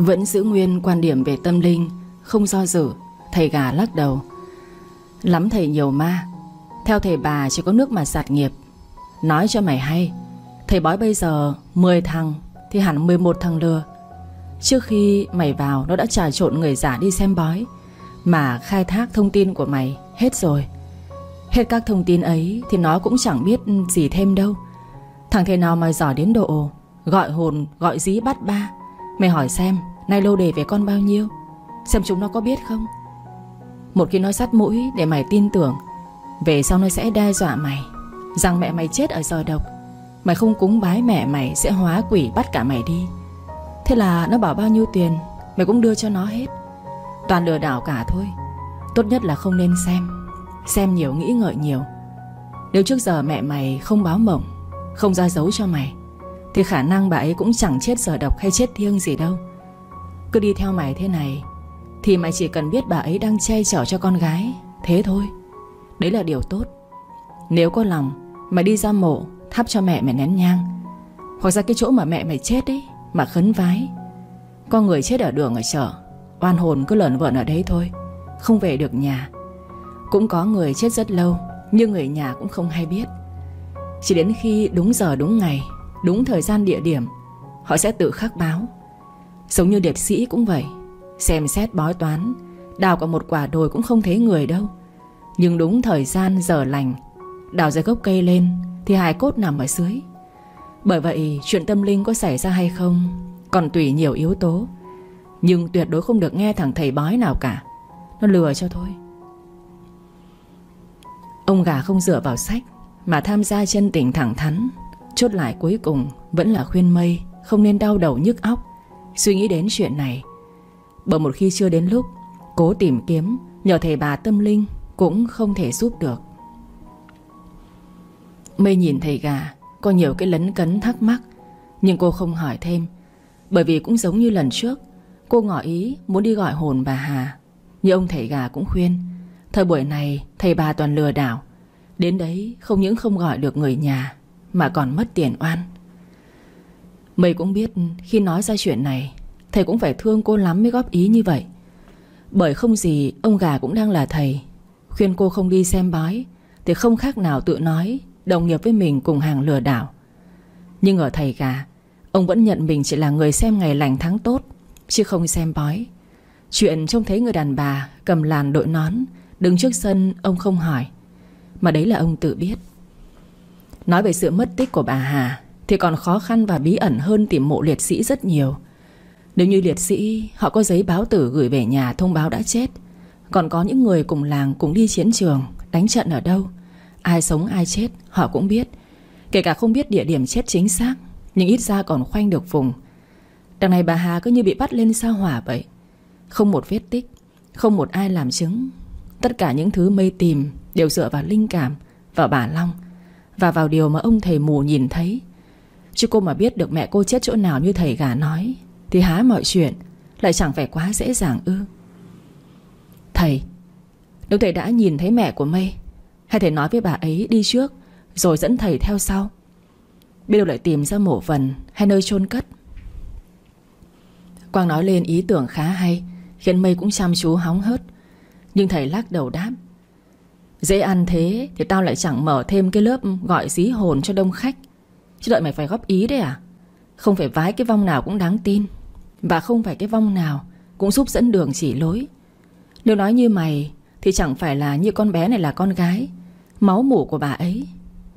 Vẫn giữ nguyên quan điểm về tâm linh, Không do dự, Thầy gà lắc đầu. Lắm thầy nhiều ma, Theo thầy bà chỉ có nước mà sạt nghiệp. Nói cho mày hay, Thầy bói bây giờ 10 thằng, Thì hẳn 11 thằng lừa. Trước khi mày vào, Nó đã trà trộn người giả đi xem bói, Mà khai thác thông tin của mày Hết rồi. Hết các thông tin ấy Thì nó cũng chẳng biết gì thêm đâu. Thằng thầy nào mà giỏi đến độ, Gọi hồn, gọi dí bắt ba, Mày hỏi xem. Nay lâu đề về con bao nhiêu? Xem chúng nó có biết không? Một khi nó sắt mũi để mày tin tưởng, Về sau nó sẽ đe dọa mày, Rằng mẹ mày chết ở giờ độc. Mày không cúng bái mẹ mày Sẽ hóa quỷ bắt cả mày đi. Thế là nó bảo bao nhiêu tiền, Mày cũng đưa cho nó hết. Toàn lừa đảo cả thôi. Tốt nhất là không nên xem. Xem nhiều, nghĩ ngợi nhiều. Nếu trước giờ mẹ mày không báo mộng, Không ra dấu cho mày, Thì khả năng bà ấy cũng chẳng chết giờ độc hay chết thiêng gì đâu. Cứ đi theo mày thế này, Thì mày chỉ cần biết bà ấy đang che chở cho con gái. Thế thôi. Đấy là điều tốt. Nếu có lòng, Mày đi ra mộ, Thắp cho mẹ mày nén nhang. Hoặc ra cái chỗ mà mẹ mày chết ấy, Mà khấn vái. Con người chết ở đường ở chợ, Oan hồn cứ lợn vợn ở đấy thôi, Không về được nhà. Cũng có người chết rất lâu, Nhưng người nhà cũng không hay biết. Chỉ đến khi đúng giờ đúng ngày, Đúng thời gian địa điểm, Họ sẽ tự khắc báo. Giống như điệp sĩ cũng vậy. Xem xét bói toán, Đào cả một quả đồi cũng không thấy người đâu. Nhưng đúng thời gian giờ lành, Đào ra gốc cây lên Thì hài cốt nằm ở dưới. Bởi vậy, chuyện tâm linh có xảy ra hay không Còn tùy nhiều yếu tố. Nhưng tuyệt đối không được nghe thằng thầy bói nào cả. Nó lừa cho thôi. Ông gà không dựa vào sách Mà tham gia chân tình thẳng thắn. Chốt lại cuối cùng Vẫn là khuyên mây, Không nên đau đầu nhức óc. Suy nghĩ đến chuyện này. Bởi một khi chưa đến lúc, Cố tìm kiếm Nhờ thầy bà tâm linh Cũng không thể giúp được. Mây nhìn thầy gà, Có nhiều cái lấn cấn thắc mắc, Nhưng cô không hỏi thêm, Bởi vì cũng giống như lần trước, Cô ngỏ ý muốn đi gọi hồn bà Hà. Nhưng ông thầy gà cũng khuyên, Thời buổi này thầy bà toàn lừa đảo, Đến đấy không những không gọi được người nhà, Mà còn mất tiền oan. Mày cũng biết khi nói ra chuyện này, Thầy cũng phải thương cô lắm mới góp ý như vậy. Bởi không gì Ông gà cũng đang là thầy. Khuyên cô không đi xem bói Thì không khác nào tự nói, Đồng nghiệp với mình cùng hàng lừa đảo. Nhưng ở thầy gà, Ông vẫn nhận mình chỉ là người xem ngày lành tháng tốt, Chứ không xem bói. Chuyện trông thấy người đàn bà Cầm làn đội nón, Đứng trước sân, ông không hỏi. Mà đấy là ông tự biết. Nói về sự mất tích của bà Hà thì còn khó khăn và bí ẩn hơn tìm mộ liệt sĩ rất nhiều. Nếu như liệt sĩ, Họ có giấy báo tử gửi về nhà thông báo đã chết. Còn có những người cùng làng cùng đi chiến trường, Đánh trận ở đâu? Ai sống, ai chết, họ cũng biết. Kể cả không biết địa điểm chết chính xác, Nhưng ít ra còn khoanh được vùng. Đằng này bà Hà cứ như bị bắt lên sao hỏa vậy. Không một vết tích, Không một ai làm chứng. Tất cả những thứ mây tìm Đều dựa vào linh cảm, Vào bà Long. Và vào điều mà ông thầy mù nhìn thấy Chứ cô mà biết được mẹ cô chết chỗ nào như thầy gà nói, Thì há mọi chuyện, Lại chẳng phải quá dễ dàng ư. Thầy, Nếu thầy đã nhìn thấy mẹ của mây hay thầy nói với bà ấy đi trước, Rồi dẫn thầy theo sau. Biết đâu lại tìm ra mộ phần Hay nơi chôn cất. Quang nói lên ý tưởng khá hay, Khiến mây cũng chăm chú hóng hớt. Nhưng thầy lắc đầu đáp, Dễ ăn thế Thì tao lại chẳng mở thêm cái lớp Gọi dí hồn cho đông khách. Chứ đợi mày phải góp ý đấy à? Không phải vái cái vong nào cũng đáng tin, Và không phải cái vong nào Cũng giúp dẫn đường chỉ lối. Nếu nói như mày, Thì chẳng phải là như con bé này là con gái. Máu mủ của bà ấy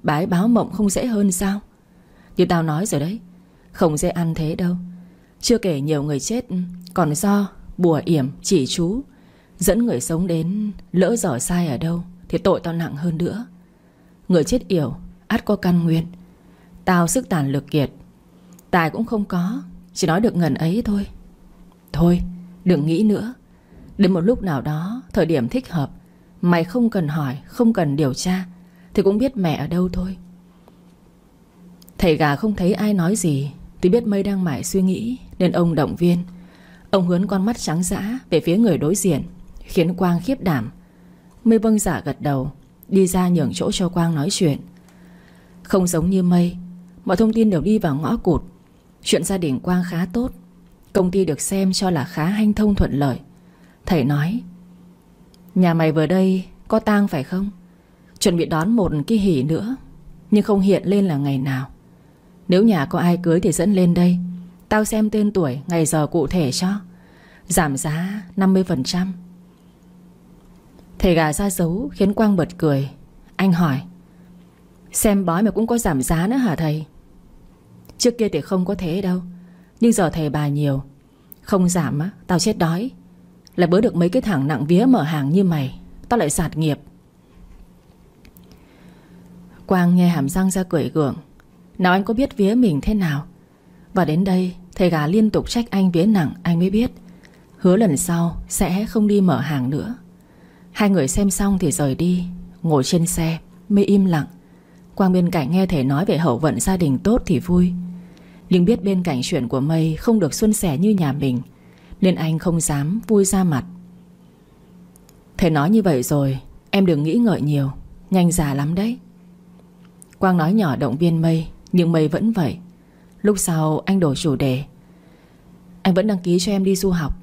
Bà ấy báo mộng không dễ hơn sao? Như tao nói rồi đấy, Không dễ ăn thế đâu. Chưa kể nhiều người chết, Còn do bùa yểm, chỉ chú, Dẫn người sống đến lỡ dở sai ở đâu, Thì tội tao nặng hơn nữa. Người chết yểu, ắt có căn nguyên Tao sức tàn lực kiệt. Tài cũng không có, Chỉ nói được ngần ấy thôi. Thôi, đừng nghĩ nữa. Đến một lúc nào đó, Thời điểm thích hợp, Mày không cần hỏi, Không cần điều tra, Thì cũng biết mẹ ở đâu thôi. Thầy gà không thấy ai nói gì, Thì biết mây đang mải suy nghĩ, Nên ông động viên. Ông hướng con mắt trắng dã về phía người đối diện, Khiến Quang khiếp đảm. Mây vâng giả gật đầu, Đi ra nhường chỗ cho Quang nói chuyện. Không giống như mây Mọi thông tin đều đi vào ngõ cụt. Chuyện gia đình Quang khá tốt. Công ty được xem cho là khá hanh thông thuận lợi. Thầy nói, Nhà mày vừa đây có tang phải không? Chuẩn bị đón một cái hỉ nữa, Nhưng không hiện lên là ngày nào. Nếu nhà có ai cưới thì dẫn lên đây. Tao xem tên tuổi, Ngày giờ cụ thể cho. Giảm giá 50% Thầy gà ra dấu, khiến Quang bật cười. Anh hỏi, Xem bói mà cũng có giảm giá nữa hả thầy? Trước kia thì không có thế đâu. Nhưng giờ thầy bà nhiều. Không giảm á, Tao chết đói. Lại bớ được mấy cái thằng nặng vía mở hàng như mày, Tao lại sạt nghiệp. Quang nghe hàm răng ra cười gượng. Nào anh có biết vía mình thế nào? Và đến đây, Thầy gà liên tục trách anh vía nặng, Anh mới biết. Hứa lần sau sẽ không đi mở hàng nữa. Hai người xem xong thì rời đi, Ngồi trên xe Mê im lặng. Quang bên cạnh nghe thầy nói về hậu vận gia đình tốt thì vui. Nhưng biết bên cạnh chuyện của Mây Không được xuân sẻ như nhà mình Nên anh không dám vui ra mặt. Thầy nói như vậy rồi Em đừng nghĩ ngợi nhiều Nhanh già lắm đấy. Quang nói nhỏ động viên Mây Nhưng Mây vẫn vậy. Lúc sau anh đổi chủ đề. Anh vẫn đăng ký cho em đi du học.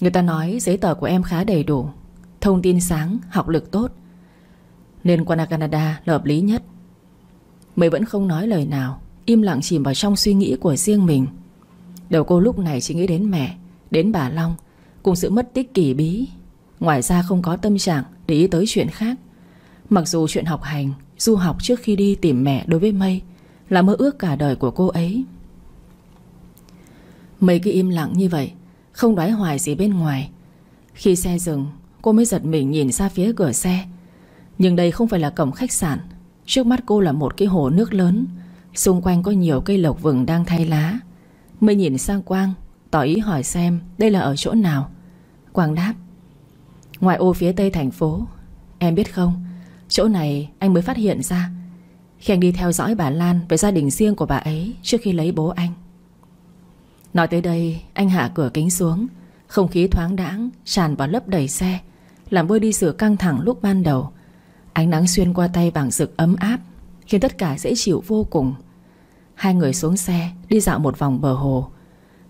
Người ta nói giấy tờ của em khá đầy đủ Thông tin sáng, học lực tốt. Nên qua Canada là hợp lý nhất. Mây vẫn không nói lời nào. Im lặng chìm vào trong suy nghĩ của riêng mình. Đầu cô lúc này chỉ nghĩ đến mẹ, Đến bà Long, Cùng sự mất tích kỳ bí. Ngoài ra không có tâm trạng để ý tới chuyện khác. Mặc dù chuyện học hành, Du học trước khi đi tìm mẹ đối với Mây Là mơ ước cả đời của cô ấy. Mây cứ im lặng như vậy, Không đoái hoài gì bên ngoài. Khi xe dừng, Cô mới giật mình nhìn ra phía cửa xe. Nhưng đây không phải là cổng khách sạn. Trước mắt cô là một cái hồ nước lớn Xung quanh có nhiều cây lộc vừng đang thay lá. Mới nhìn sang Quang, Tỏ ý hỏi xem đây là ở chỗ nào. Quang đáp Ngoài ô phía tây thành phố. Em biết không, Chỗ này anh mới phát hiện ra. Khi anh đi theo dõi bà Lan Về gia đình riêng của bà ấy Trước khi lấy bố anh. Nói tới đây, anh hạ cửa kính xuống. Không khí thoáng đãng, Tràn vào lấp đầy xe, Làm vơi đi sự căng thẳng lúc ban đầu. Ánh nắng xuyên qua tay vàng rực ấm áp. Khiến tất cả dễ chịu vô cùng. Hai người xuống xe, Đi dạo một vòng bờ hồ.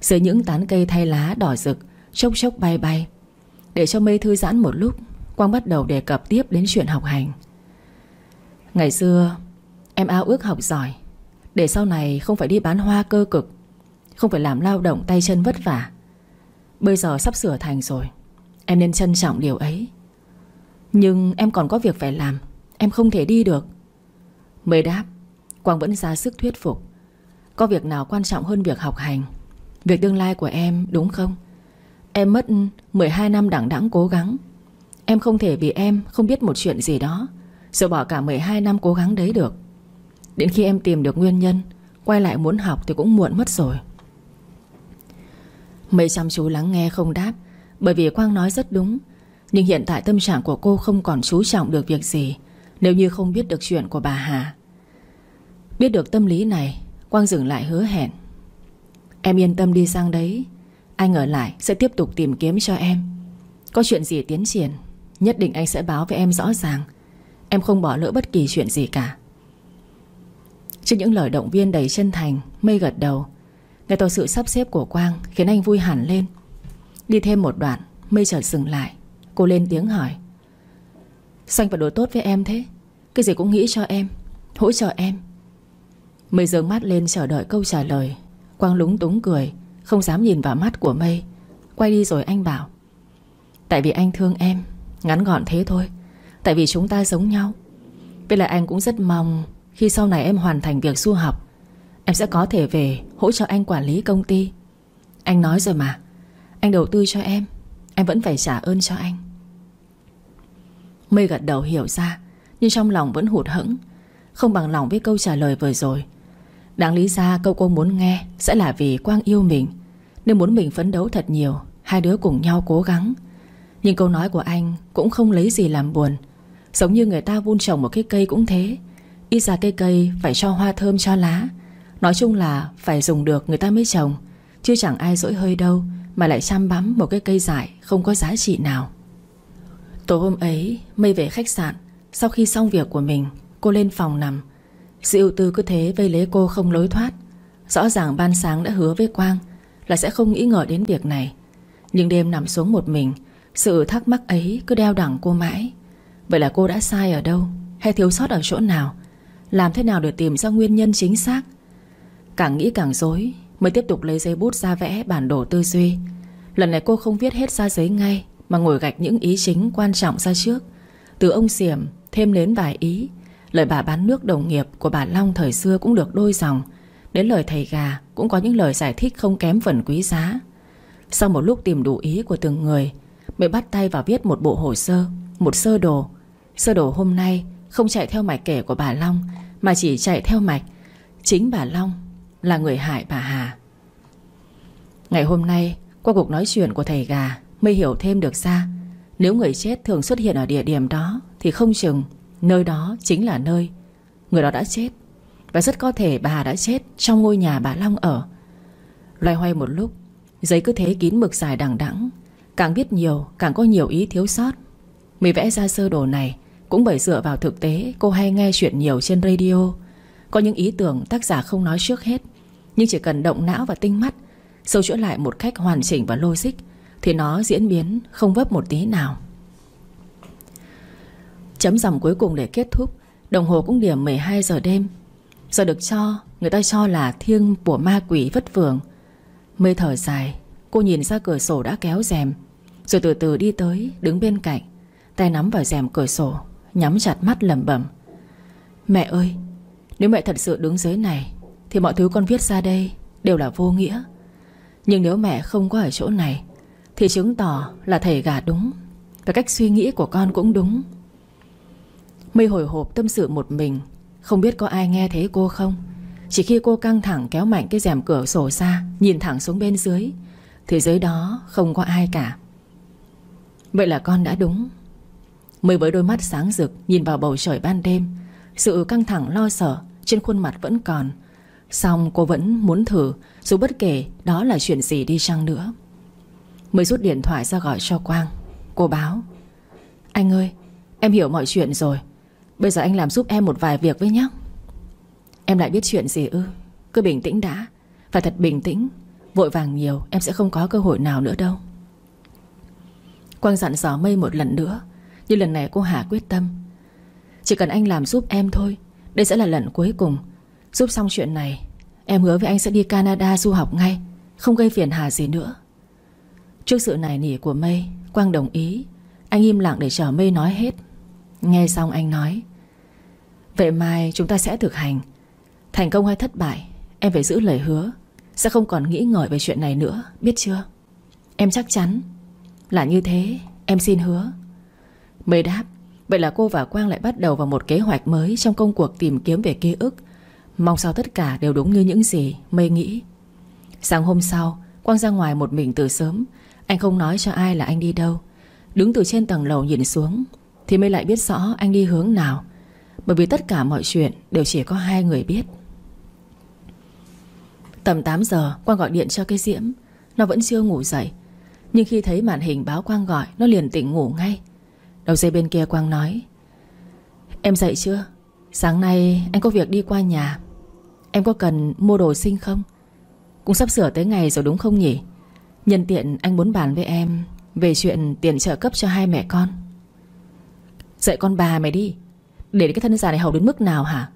Dưới những tán cây thay lá đỏ rực, Chốc chốc bay bay. Để cho mây thư giãn một lúc, Quang bắt đầu đề cập tiếp đến chuyện học hành. Ngày xưa, Em ao ước học giỏi. Để sau này không phải đi bán hoa cơ cực, Không phải làm lao động tay chân vất vả. Bây giờ sắp sửa thành rồi, Em nên trân trọng điều ấy. Nhưng em còn có việc phải làm, Em không thể đi được. Mới đáp, Quang vẫn ra sức thuyết phục. Có việc nào quan trọng hơn việc học hành? Việc tương lai của em, đúng không? Em mất 12 năm đẳng đẳng cố gắng. Em không thể vì em không biết một chuyện gì đó, Rồi bỏ cả 12 năm cố gắng đấy được. Đến khi em tìm được nguyên nhân, Quay lại muốn học thì cũng muộn mất rồi. Mây chăm chú lắng nghe không đáp, Bởi vì Quang nói rất đúng, Nhưng hiện tại tâm trạng của cô không còn chú trọng được việc gì. Nếu như không biết được chuyện của bà Hà. Biết được tâm lý này, Quang dừng lại hứa hẹn. Em yên tâm đi sang đấy. Anh ở lại, sẽ tiếp tục tìm kiếm cho em. Có chuyện gì tiến triển, Nhất định anh sẽ báo với em rõ ràng. Em không bỏ lỡ bất kỳ chuyện gì cả. Trước những lời động viên đầy chân thành, Mây gật đầu. Nghe tôi sự sắp xếp của Quang Khiến anh vui hẳn lên. Đi thêm một đoạn, Mây chợt dừng lại. Cô lên tiếng hỏi. Xanh phải đối tốt với em thế. Cái gì cũng nghĩ cho em, Hỗ trợ em. Mây dường mắt lên chờ đợi câu trả lời. Quang lúng túng cười, Không dám nhìn vào mắt của Mây. Quay đi rồi anh bảo, Tại vì anh thương em, Ngắn gọn thế thôi. Tại vì chúng ta giống nhau. Với lại anh cũng rất mong Khi sau này em hoàn thành việc du học, Em sẽ có thể về hỗ trợ anh quản lý công ty. Anh nói rồi mà, Anh đầu tư cho em Em vẫn phải trả ơn cho anh. Mây gật đầu hiểu ra, Nhưng trong lòng vẫn hụt hẫng, Không bằng lòng với câu trả lời vừa rồi. Đáng lý ra câu cô muốn nghe Sẽ là vì Quang yêu mình, Nên muốn mình phấn đấu thật nhiều, Hai đứa cùng nhau cố gắng. Nhưng câu nói của anh cũng không lấy gì làm buồn, Giống như người ta vun trồng một cái cây cũng thế. Ít ra cây cây phải cho hoa thơm cho lá, Nói chung là phải dùng được người ta mới trồng, Chứ chẳng ai dỗi hơi đâu Mà lại chăm bắm một cái cây dại Không có giá trị nào. Tối hôm ấy, Mây về khách sạn. Sau khi xong việc của mình, Cô lên phòng nằm. Sự ưu tư cứ thế vây lấy cô không lối thoát. Rõ ràng ban sáng đã hứa với Quang Là sẽ không nghĩ ngờ đến việc này. Nhưng đêm nằm xuống một mình, Sự thắc mắc ấy cứ đeo đẳng cô mãi. Vậy là cô đã sai ở đâu? Hay thiếu sót ở chỗ nào? Làm thế nào để tìm ra nguyên nhân chính xác? Càng nghĩ càng dối Mới tiếp tục lấy giấy bút ra vẽ bản đồ tư duy. Lần này cô không viết hết ra giấy ngay. Mà ngồi gạch những ý chính quan trọng ra trước. Từ ông Xiểm thêm đến vài ý, Lời bà bán nước đồng nghiệp của bà Long thời xưa cũng được đôi dòng. Đến lời thầy gà cũng có những lời giải thích không kém phần quý giá. Sau một lúc tìm đủ ý của từng người, Mới bắt tay vào viết một bộ hồ sơ, Một sơ đồ. Sơ đồ hôm nay không chạy theo mạch kể của bà Long, Mà chỉ chạy theo mạch. Chính bà Long là người hại bà Hà. Ngày hôm nay, Qua cuộc nói chuyện của thầy gà Mới hiểu thêm được ra. Nếu người chết thường xuất hiện ở địa điểm đó Thì không chừng Nơi đó chính là nơi Người đó đã chết. Và rất có thể bà đã chết Trong ngôi nhà bà Long ở. Loay hoay một lúc, Giấy cứ thế kín mực dài đằng đẵng. Càng viết nhiều, càng có nhiều ý thiếu sót. Mới vẽ ra sơ đồ này Cũng bởi dựa vào thực tế Cô hay nghe chuyện nhiều trên radio. Có những ý tưởng tác giả không nói trước hết, Nhưng chỉ cần động não và tinh mắt, Sâu chữa lại một cách hoàn chỉnh và logic thì nó diễn biến không vấp một tí nào. Chấm dòng cuối cùng để kết thúc, Đồng hồ cũng điểm 12 giờ đêm. Giờ được cho, Người ta cho là thiêng của ma quỷ vất vưởng. Mây thở dài, Cô nhìn ra cửa sổ đã kéo rèm, Rồi từ từ đi tới, đứng bên cạnh, Tay nắm vào rèm cửa sổ, Nhắm chặt mắt lầm bẩm. Mẹ ơi, Nếu mẹ thật sự đứng dưới này, Thì mọi thứ con viết ra đây đều là vô nghĩa. Nhưng nếu mẹ không có ở chỗ này thì chứng tỏ là thầy gà đúng. Và cách suy nghĩ của con cũng đúng. Mây hồi hộp tâm sự một mình. Không biết có ai nghe thấy cô không? Chỉ khi cô căng thẳng kéo mạnh cái rèm cửa sổ ra, Nhìn thẳng xuống bên dưới, Thì dưới đó không có ai cả. Vậy là con đã đúng. Mây với đôi mắt sáng rực Nhìn vào bầu trời ban đêm. Sự căng thẳng lo sợ Trên khuôn mặt vẫn còn. Xong cô vẫn muốn thử, Dù bất kể đó là chuyện gì đi chăng nữa. Mới rút điện thoại ra gọi cho Quang. Cô báo, Anh ơi, em hiểu mọi chuyện rồi. Bây giờ anh làm giúp em một vài việc với nhé Em lại biết chuyện gì ư? Cứ bình tĩnh đã. Phải thật bình tĩnh. Vội vàng nhiều, em sẽ không có cơ hội nào nữa đâu. Quang dặn dò mây một lần nữa, Nhưng lần này cô Hà quyết tâm. Chỉ cần anh làm giúp em thôi, Đây sẽ là lần cuối cùng. Giúp xong chuyện này, Em hứa với anh sẽ đi Canada du học ngay, Không gây phiền hà gì nữa. Trước sự nài nỉ của Mây, Quang đồng ý. Anh im lặng để chờ Mây nói hết. Nghe xong anh nói, Vậy mai chúng ta sẽ thực hành. Thành công hay thất bại, Em phải giữ lời hứa. Sẽ không còn nghĩ ngợi về chuyện này nữa, Biết chưa? Em chắc chắn Là như thế, Em xin hứa. Mây đáp, Vậy là cô và Quang lại bắt đầu vào một kế hoạch mới Trong công cuộc tìm kiếm về ký ức. Mong sao tất cả đều đúng như những gì Mây nghĩ. Sáng hôm sau, Quang ra ngoài một mình từ sớm. Anh không nói cho ai là anh đi đâu. Đứng từ trên tầng lầu nhìn xuống, Thì mới lại biết rõ anh đi hướng nào. Bởi vì tất cả mọi chuyện Đều chỉ có hai người biết. Tầm 8 giờ, Quang gọi điện cho cái Diễm. Nó vẫn chưa ngủ dậy. Nhưng khi thấy màn hình báo Quang gọi, Nó liền tỉnh ngủ ngay. Đầu dây bên kia Quang nói, Em dậy chưa? Sáng nay anh có việc đi qua nhà. Em có cần mua đồ sinh không? Cũng sắp sửa tới ngày rồi đúng không nhỉ? Nhân tiện anh muốn bàn với em Về chuyện tiền trợ cấp cho hai mẹ con. Dậy con bà mày đi. Để cái thân già này hầu đến mức nào hả?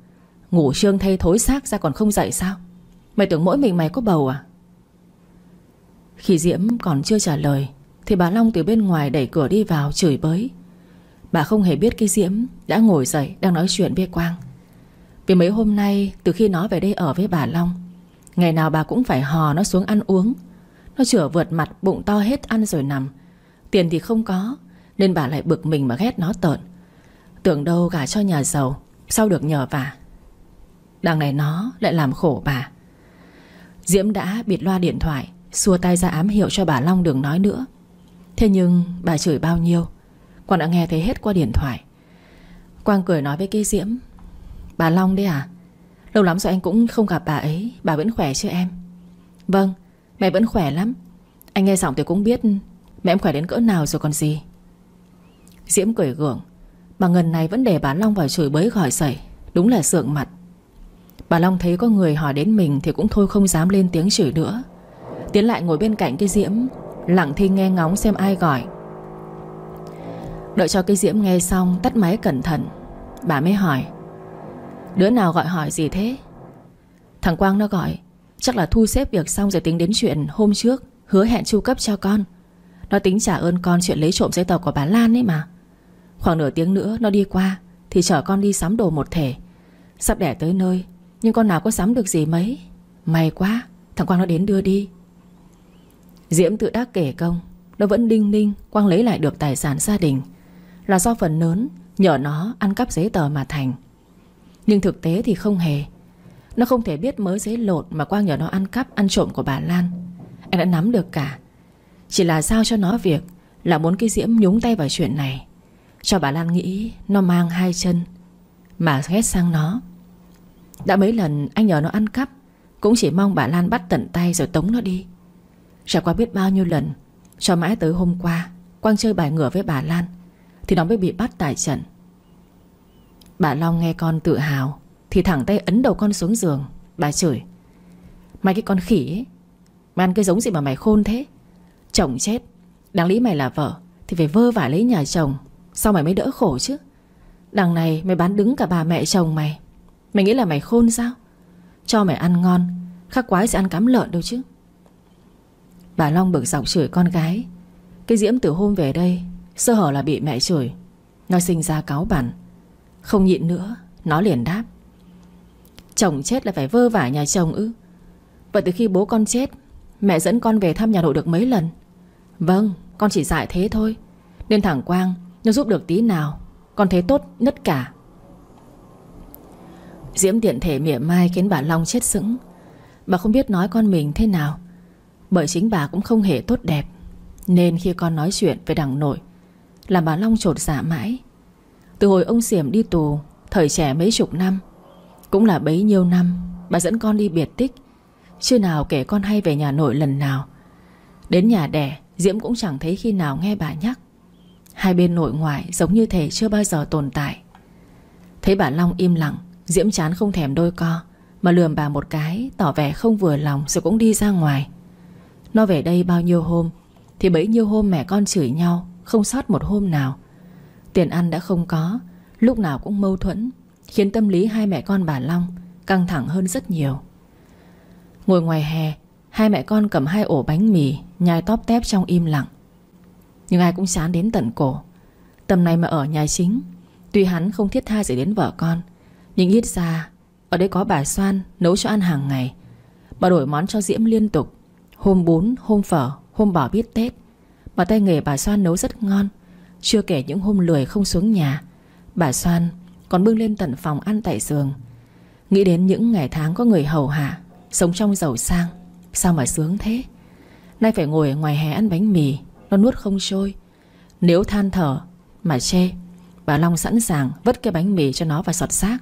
Ngủ trương thay thối xác ra còn không dậy sao? Mày tưởng mỗi mình mày có bầu à? Khi Diễm còn chưa trả lời, Thì bà Long từ bên ngoài đẩy cửa đi vào chửi bới. Bà không hề biết cái Diễm Đã ngồi dậy đang nói chuyện với Quang. Vì mấy hôm nay Từ khi nó về đây ở với bà Long, Ngày nào bà cũng phải hò nó xuống ăn uống nó chửa vượt mặt, bụng to hết ăn rồi nằm. Tiền thì không có, Nên bà lại bực mình mà ghét nó tợn. Tưởng đâu gả cho nhà giàu, Sao được nhờ vả? Đằng này nó lại làm khổ bà. Diễm đã bịt loa điện thoại, Xua tay ra ám hiệu cho bà Long đừng nói nữa. Thế nhưng bà chửi bao nhiêu? Quang đã nghe thấy hết qua điện thoại. Quang cười nói với cây Diễm, Bà Long đấy à? Lâu lắm rồi anh cũng không gặp bà ấy, Bà vẫn khỏe chứ em? Vâng mẹ vẫn khỏe lắm. Anh nghe giọng thì cũng biết Mẹ em khỏe đến cỡ nào rồi còn gì. Diễm cười gượng. Mà ngần này vẫn để bà Long vào chửi bới khỏi sẩy Đúng là sượng mặt. Bà Long thấy có người hỏi đến mình Thì cũng thôi không dám lên tiếng chửi nữa. Tiến lại ngồi bên cạnh cái diễm, Lặng thinh nghe ngóng xem ai gọi. Đợi cho cái diễm nghe xong, Tắt máy cẩn thận. Bà mới hỏi, Đứa nào gọi hỏi gì thế? Thằng Quang nó gọi Chắc là thu xếp việc xong rồi tính đến chuyện hôm trước, Hứa hẹn chu cấp cho con. Nó tính trả ơn con chuyện lấy trộm giấy tờ của bà Lan ấy mà. Khoảng nửa tiếng nữa nó đi qua, Thì chở con đi sắm đồ một thể. Sắp đẻ tới nơi, Nhưng con nào có sắm được gì mấy? May quá, Thằng Quang nó đến đưa đi. Diễm tự đắc kể công Nó vẫn đinh ninh, Quang lấy lại được tài sản gia đình. Là do phần lớn, Nhờ nó ăn cắp giấy tờ mà thành. Nhưng thực tế thì không hề. Nó không thể biết mớ giấy lột Mà Quang nhờ nó ăn cắp, ăn trộm của bà Lan. Anh đã nắm được cả. Chỉ là sao cho nó việc Là muốn cái Diễm nhúng tay vào chuyện này. Cho bà Lan nghĩ Nó mang hai chân Mà ghét sang nó. Đã mấy lần anh nhờ nó ăn cắp, Cũng chỉ mong bà Lan bắt tận tay rồi tống nó đi. Trải qua biết bao nhiêu lần, Cho mãi tới hôm qua, Quang chơi bài ngửa với bà Lan, Thì nó mới bị bắt tại trận. Bà Long nghe con tự hào thì thẳng tay ấn đầu con xuống giường. Bà chửi, Mày cái con khỉ ấy, Mày ăn cái giống gì mà mày khôn thế? Chồng chết, Đáng lý mày là vợ, Thì phải vơ vả lấy nhà chồng Sao mày mới đỡ khổ chứ. Đằng này mày bán đứng cả bà mẹ chồng mày Mày nghĩ là mày khôn sao? Cho mày ăn ngon, Khác quái sẽ ăn cám lợn đâu chứ. Bà Long bực dọc chửi con gái, Cái Diễm từ hôm về đây, Sơ hở là bị mẹ chửi, Nó sinh ra cáo bản Không nhịn nữa, Nó liền đáp Chồng chết là phải vơ vả nhà chồng ư? Vậy từ khi bố con chết, Mẹ dẫn con về thăm nhà nội được mấy lần? Vâng con chỉ dạy thế thôi. Nên thẳng Quang, Nó giúp được tí nào, Con thấy tốt nhất cả. Diễm tiện thể mỉa mai khiến bà Long chết sững. Bà không biết nói con mình thế nào, bởi chính bà cũng không hề tốt đẹp. Nên khi con nói chuyện về đằng nội, Làm bà Long trột dạ mãi. Từ hồi ông Xiểm đi tù, Thời trẻ mấy chục năm cũng là bấy nhiêu năm, Bà dẫn con đi biệt tích. Chưa nào kể con hay về nhà nội lần nào. Đến nhà đẻ, Diễm cũng chẳng thấy khi nào nghe bà nhắc. Hai bên nội ngoại giống như thể chưa bao giờ tồn tại. Thấy bà Long im lặng, Diễm chán không thèm đôi co, Mà lườm bà một cái, Tỏ vẻ không vừa lòng rồi cũng đi ra ngoài. Nó về đây bao nhiêu hôm, Thì bấy nhiêu hôm mẹ con chửi nhau, Không sót một hôm nào. Tiền ăn đã không có, Lúc nào cũng mâu thuẫn. Khiến tâm lý hai mẹ con bà Long Căng thẳng hơn rất nhiều. Ngồi ngoài hè Hai mẹ con cầm hai ổ bánh mì Nhai tóp tép trong im lặng. Nhưng ai cũng chán đến tận cổ. Tầm này mà ở nhà chính Tuy hắn không thiết tha gì đến vợ con Nhưng ít ra Ở đây có bà Soan nấu cho ăn hàng ngày. Bà đổi món cho Diễm liên tục. Hôm bún, hôm phở, hôm bỏ biết Tết. Mà tay nghề bà Soan nấu rất ngon. Chưa kể những hôm lười không xuống nhà Bà Soan còn bưng lên tận phòng ăn tại giường. Nghĩ đến những ngày tháng có người hầu hạ, Sống trong giàu sang, Sao mà sướng thế? Nay phải ngồi ngoài hè ăn bánh mì, Nó nuốt không trôi. Nếu than thở mà chê, Bà Long sẵn sàng vứt cái bánh mì cho nó vào sọt xác.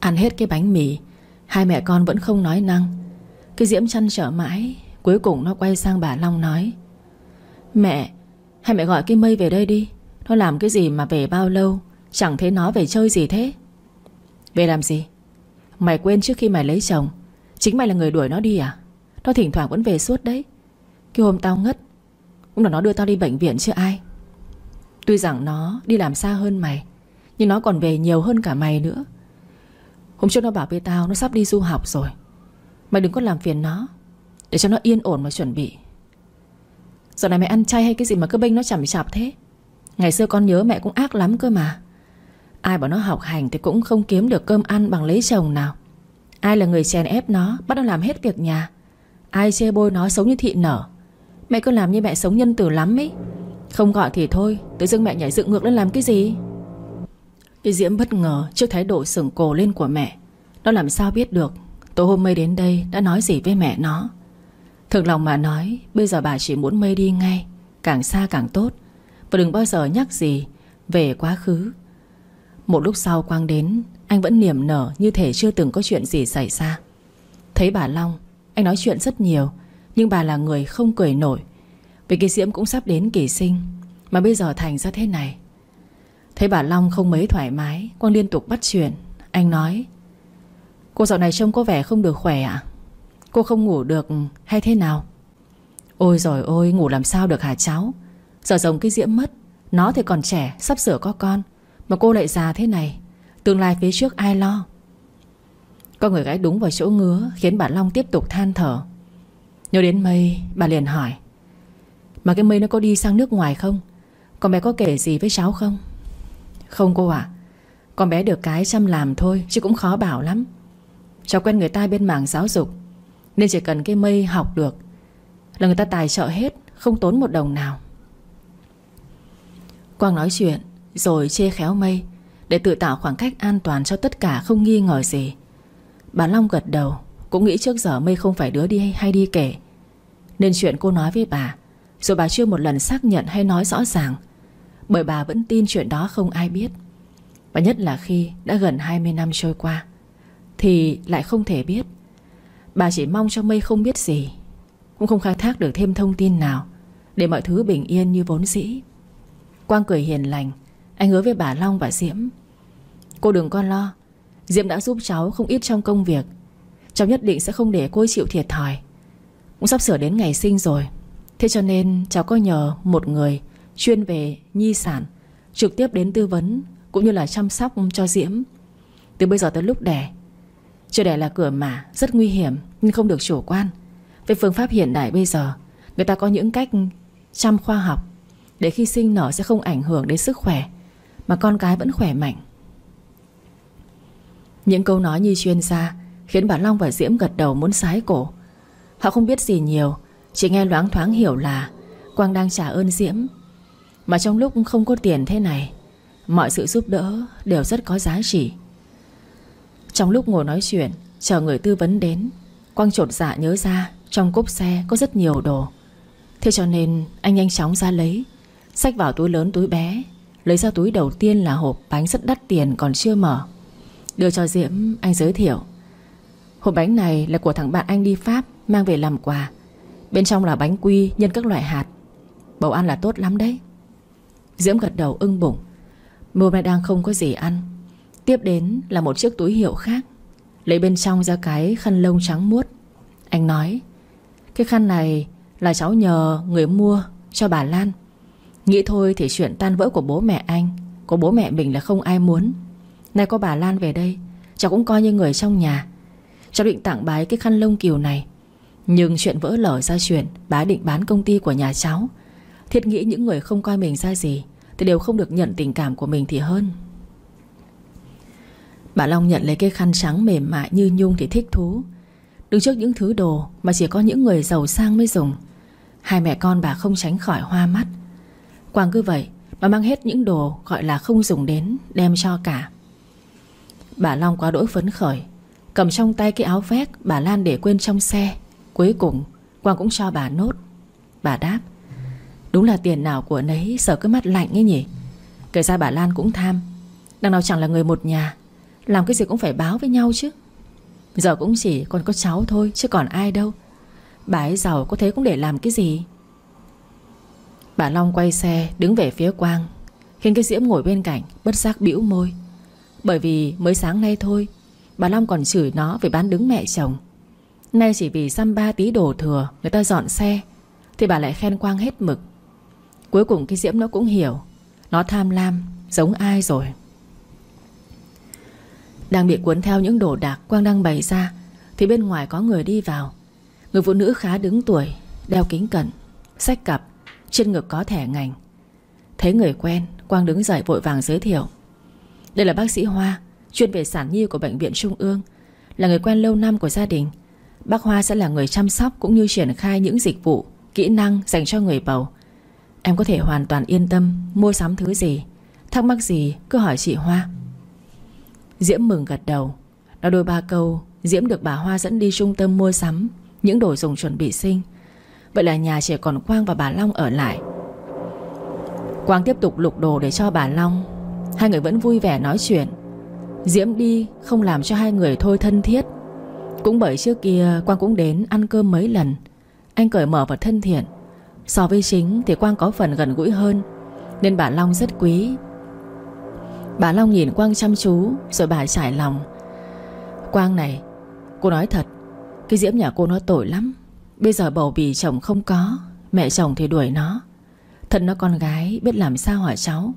Ăn hết cái bánh mì, Hai mẹ con vẫn không nói năng. Cái Diễm chăn trở mãi, Cuối cùng nó quay sang bà Long nói, Mẹ Hay mẹ gọi cái mây về đây đi. Nó làm cái gì mà về bao lâu? Chẳng thấy nó về chơi gì thế. Về làm gì? Mày quên trước khi mày lấy chồng. Chính mày là người đuổi nó đi à? Nó thỉnh thoảng vẫn về suốt đấy. Cái hôm tao ngất, Cũng là nó đưa tao đi bệnh viện chứ ai. Tuy rằng nó đi làm xa hơn mày, Nhưng nó còn về nhiều hơn cả mày nữa. Hôm trước nó bảo với tao Nó sắp đi du học rồi. Mày đừng có làm phiền nó, Để cho nó yên ổn mà chuẩn bị. Giờ này mày ăn chay hay cái gì mà cứ bênh nó chằm chạp thế? Ngày xưa con nhớ mẹ cũng ác lắm cơ mà. Ai bảo nó học hành Thì cũng không kiếm được cơm ăn bằng lấy chồng nào. Ai là người chèn ép nó, Bắt nó làm hết việc nhà. Ai chê bôi nó sống như thị nở. Mẹ cứ làm như mẹ sống nhân từ lắm ấy. Không gọi thì thôi, Tự dưng mẹ nhảy dựng ngược lên làm cái gì? Cái Diễm bất ngờ trước thái độ sừng cổ lên của mẹ. Nó làm sao biết được, Tối hôm mây đến đây đã nói gì với mẹ nó. Thực lòng mà nói, Bây giờ bà chỉ muốn mây đi ngay, Càng xa càng tốt. Và đừng bao giờ nhắc gì về quá khứ. Một lúc sau Quang đến, Anh vẫn niềm nở như thể chưa từng có chuyện gì xảy ra. Thấy bà Long, Anh nói chuyện rất nhiều, Nhưng bà là người không cười nổi. Vì cái diễm cũng sắp đến kỳ sinh, Mà bây giờ thành ra thế này. Thấy bà Long không mấy thoải mái, Quang liên tục bắt chuyện. Anh nói, Cô dạo này trông có vẻ không được khỏe ạ? Cô không ngủ được hay thế nào? Ôi rồi ôi ngủ làm sao được hả cháu? Giờ giống cái diễm mất, Nó thì còn trẻ, sắp sửa có con. Mà cô lại già thế này, Tương lai phía trước ai lo? Có người gái đúng vào chỗ ngứa, Khiến bà Long tiếp tục than thở. Nhớ đến mây, bà liền hỏi, Mà cái mây nó có đi sang nước ngoài không? Con bé có kể gì với cháu không? Không cô ạ. Con bé được cái chăm làm thôi, Chứ cũng khó bảo lắm. Cháu quen người ta bên mảng giáo dục, Nên chỉ cần cái mây học được Là người ta tài trợ hết, Không tốn một đồng nào. Quang nói chuyện, Rồi chê khéo mây, Để tự tạo khoảng cách an toàn cho tất cả không nghi ngờ gì. Bà Long gật đầu, Cũng nghĩ trước giờ mây không phải đứa đi hay đi kể. Nên chuyện cô nói với bà Rồi bà chưa một lần xác nhận hay nói rõ ràng, Bởi bà vẫn tin chuyện đó không ai biết. Và nhất là khi đã gần 20 năm trôi qua, Thì lại không thể biết. Bà chỉ mong cho mây không biết gì, Cũng không khai thác được thêm thông tin nào, Để mọi thứ bình yên như vốn dĩ. Quang cười hiền lành. Anh hứa với bà Long và Diễm. Cô đừng con lo. Diễm đã giúp cháu không ít trong công việc. Cháu nhất định sẽ không để cô chịu thiệt thòi. Cũng sắp sửa đến ngày sinh rồi. Thế cho nên cháu có nhờ một người Chuyên về nhi sản, Trực tiếp đến tư vấn Cũng như là chăm sóc cho Diễm. Từ bây giờ tới lúc đẻ, Chưa đẻ là cửa mà, rất nguy hiểm Nhưng không được chủ quan. Về phương pháp hiện đại bây giờ, Người ta có những cách chăm khoa học để khi sinh nở sẽ không ảnh hưởng đến sức khỏe, Mà con cái vẫn khỏe mạnh. Những câu nói như chuyên gia Khiến bà Long và Diễm gật đầu muốn sái cổ. Họ không biết gì nhiều, Chỉ nghe loáng thoáng hiểu là Quang đang trả ơn Diễm. Mà trong lúc không có tiền thế này, Mọi sự giúp đỡ đều rất có giá trị. Trong lúc ngồi nói chuyện, Chờ người tư vấn đến, Quang trột dạ nhớ ra Trong cốp xe có rất nhiều đồ. Thế cho nên anh nhanh chóng ra lấy. Xách vào túi lớn túi bé, Lấy ra túi đầu tiên là hộp bánh rất đắt tiền còn chưa mở. Đưa cho Diễm, anh giới thiệu. Hộp bánh này là của thằng bạn anh đi Pháp, Mang về làm quà. Bên trong là bánh quy nhân các loại hạt. Bầu ăn là tốt lắm đấy. Diễm gật đầu ưng bụng. Mùa này đang không có gì ăn. Tiếp đến là một chiếc túi hiệu khác. Lấy bên trong ra cái khăn lông trắng muốt. Anh nói, Cái khăn này là cháu nhờ người mua cho bà Lan. Nghĩ thôi thì chuyện tan vỡ của bố mẹ anh, Của bố mẹ mình là không ai muốn. Nay có bà Lan về đây, Cháu cũng coi như người trong nhà. Cháu định tặng bái cái khăn lông kiều này. Nhưng chuyện vỡ lở ra chuyện, Bá định bán công ty của nhà cháu. Thiệt nghĩ những người không coi mình ra gì, Thì đều không được nhận tình cảm của mình thì hơn. Bà Long nhận lấy cái khăn trắng mềm mại như nhung thì thích thú. Đứng trước những thứ đồ Mà chỉ có những người giàu sang mới dùng. Hai mẹ con bà không tránh khỏi hoa mắt. Quang cứ vậy Mà mang hết những đồ gọi là không dùng đến, Đem cho cả. Bà Long quá đỗi phấn khởi, Cầm trong tay cái áo vét Bà Lan để quên trong xe. Cuối cùng, Quang cũng cho bà nốt. Bà đáp, Đúng là tiền nào của nấy Sợ cứ mắt lạnh ấy nhỉ? Kể ra bà Lan cũng tham, Đằng nào chẳng là người một nhà, Làm cái gì cũng phải báo với nhau chứ. Giờ cũng chỉ còn có cháu thôi, Chứ còn ai đâu. Bà ấy giàu có thế cũng để làm cái gì? Bà Long quay xe, đứng về phía Quang. Khiến cái Diễm ngồi bên cạnh, Bất giác bĩu môi. Bởi vì mới sáng nay thôi, Bà Long còn chửi nó về bán đứng mẹ chồng. Nay chỉ vì xăm ba tí đồ thừa, Người ta dọn xe, Thì bà lại khen Quang hết mực. Cuối cùng cái Diễm nó cũng hiểu, Nó tham lam, giống ai rồi? Đang bị cuốn theo những đồ đạc Quang đang bày ra, Thì bên ngoài có người đi vào. Người phụ nữ khá đứng tuổi, Đeo kính cận, Xách cặp trên ngực có thẻ ngành. Thấy người quen, Quang đứng dậy vội vàng giới thiệu. Đây là bác sĩ Hoa, Chuyên về sản nhi của Bệnh viện Trung ương. Là người quen lâu năm của gia đình. Bác Hoa sẽ là người chăm sóc Cũng như triển khai những dịch vụ, Kỹ năng dành cho người bầu. Em có thể hoàn toàn yên tâm, Mua sắm thứ gì, Thắc mắc gì cứ hỏi chị Hoa. Diễm mừng gật đầu. Nói đôi ba câu, Diễm được bà Hoa dẫn đi trung tâm mua sắm, Những đồ dùng chuẩn bị sinh Vậy là nhà chỉ còn Quang và bà Long ở lại. Quang tiếp tục lục đồ để cho bà Long. Hai người vẫn vui vẻ nói chuyện. Diễm đi không làm cho hai người thôi thân thiết. Cũng bởi trước kia Quang cũng đến ăn cơm mấy lần. Anh cởi mở và thân thiện. So với chính thì Quang có phần gần gũi hơn, Nên bà Long rất quý. Bà Long nhìn Quang chăm chú, Rồi bà trải lòng. Quang này, Cô nói thật, Cái Diễm nhà cô nó tội lắm. Bây giờ bầu bì chồng không có, Mẹ chồng thì đuổi nó. Thật nó con gái, biết làm sao hả cháu?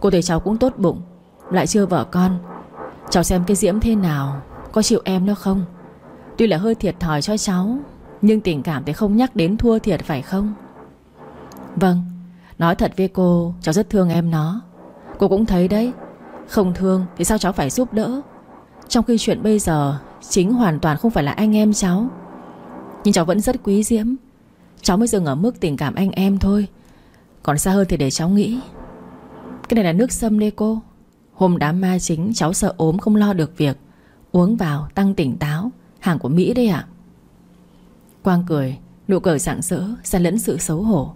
Cô thấy cháu cũng tốt bụng, Lại chưa vợ con. Cháu xem cái Diễm thế nào, Có chịu em nó không? Tuy là hơi thiệt thòi cho cháu, Nhưng tình cảm thì không nhắc đến thua thiệt phải không? Vâng Nói thật với cô, Cháu rất thương em nó. Cô cũng thấy đấy, Không thương thì sao cháu phải giúp đỡ? Trong khi chuyện bây giờ, Chính hoàn toàn không phải là anh em cháu. Nhưng cháu vẫn rất quý Diễm. Cháu mới dừng ở mức tình cảm anh em thôi. Còn xa hơn thì để cháu nghĩ. Cái này là nước sâm đây cô. Hôm đám ma chính, cháu sợ ốm không lo được việc. Uống vào, tăng tỉnh táo. Hàng của Mỹ đây ạ. Quang cười, Nụ cười rạng rỡ, Xen lẫn sự xấu hổ.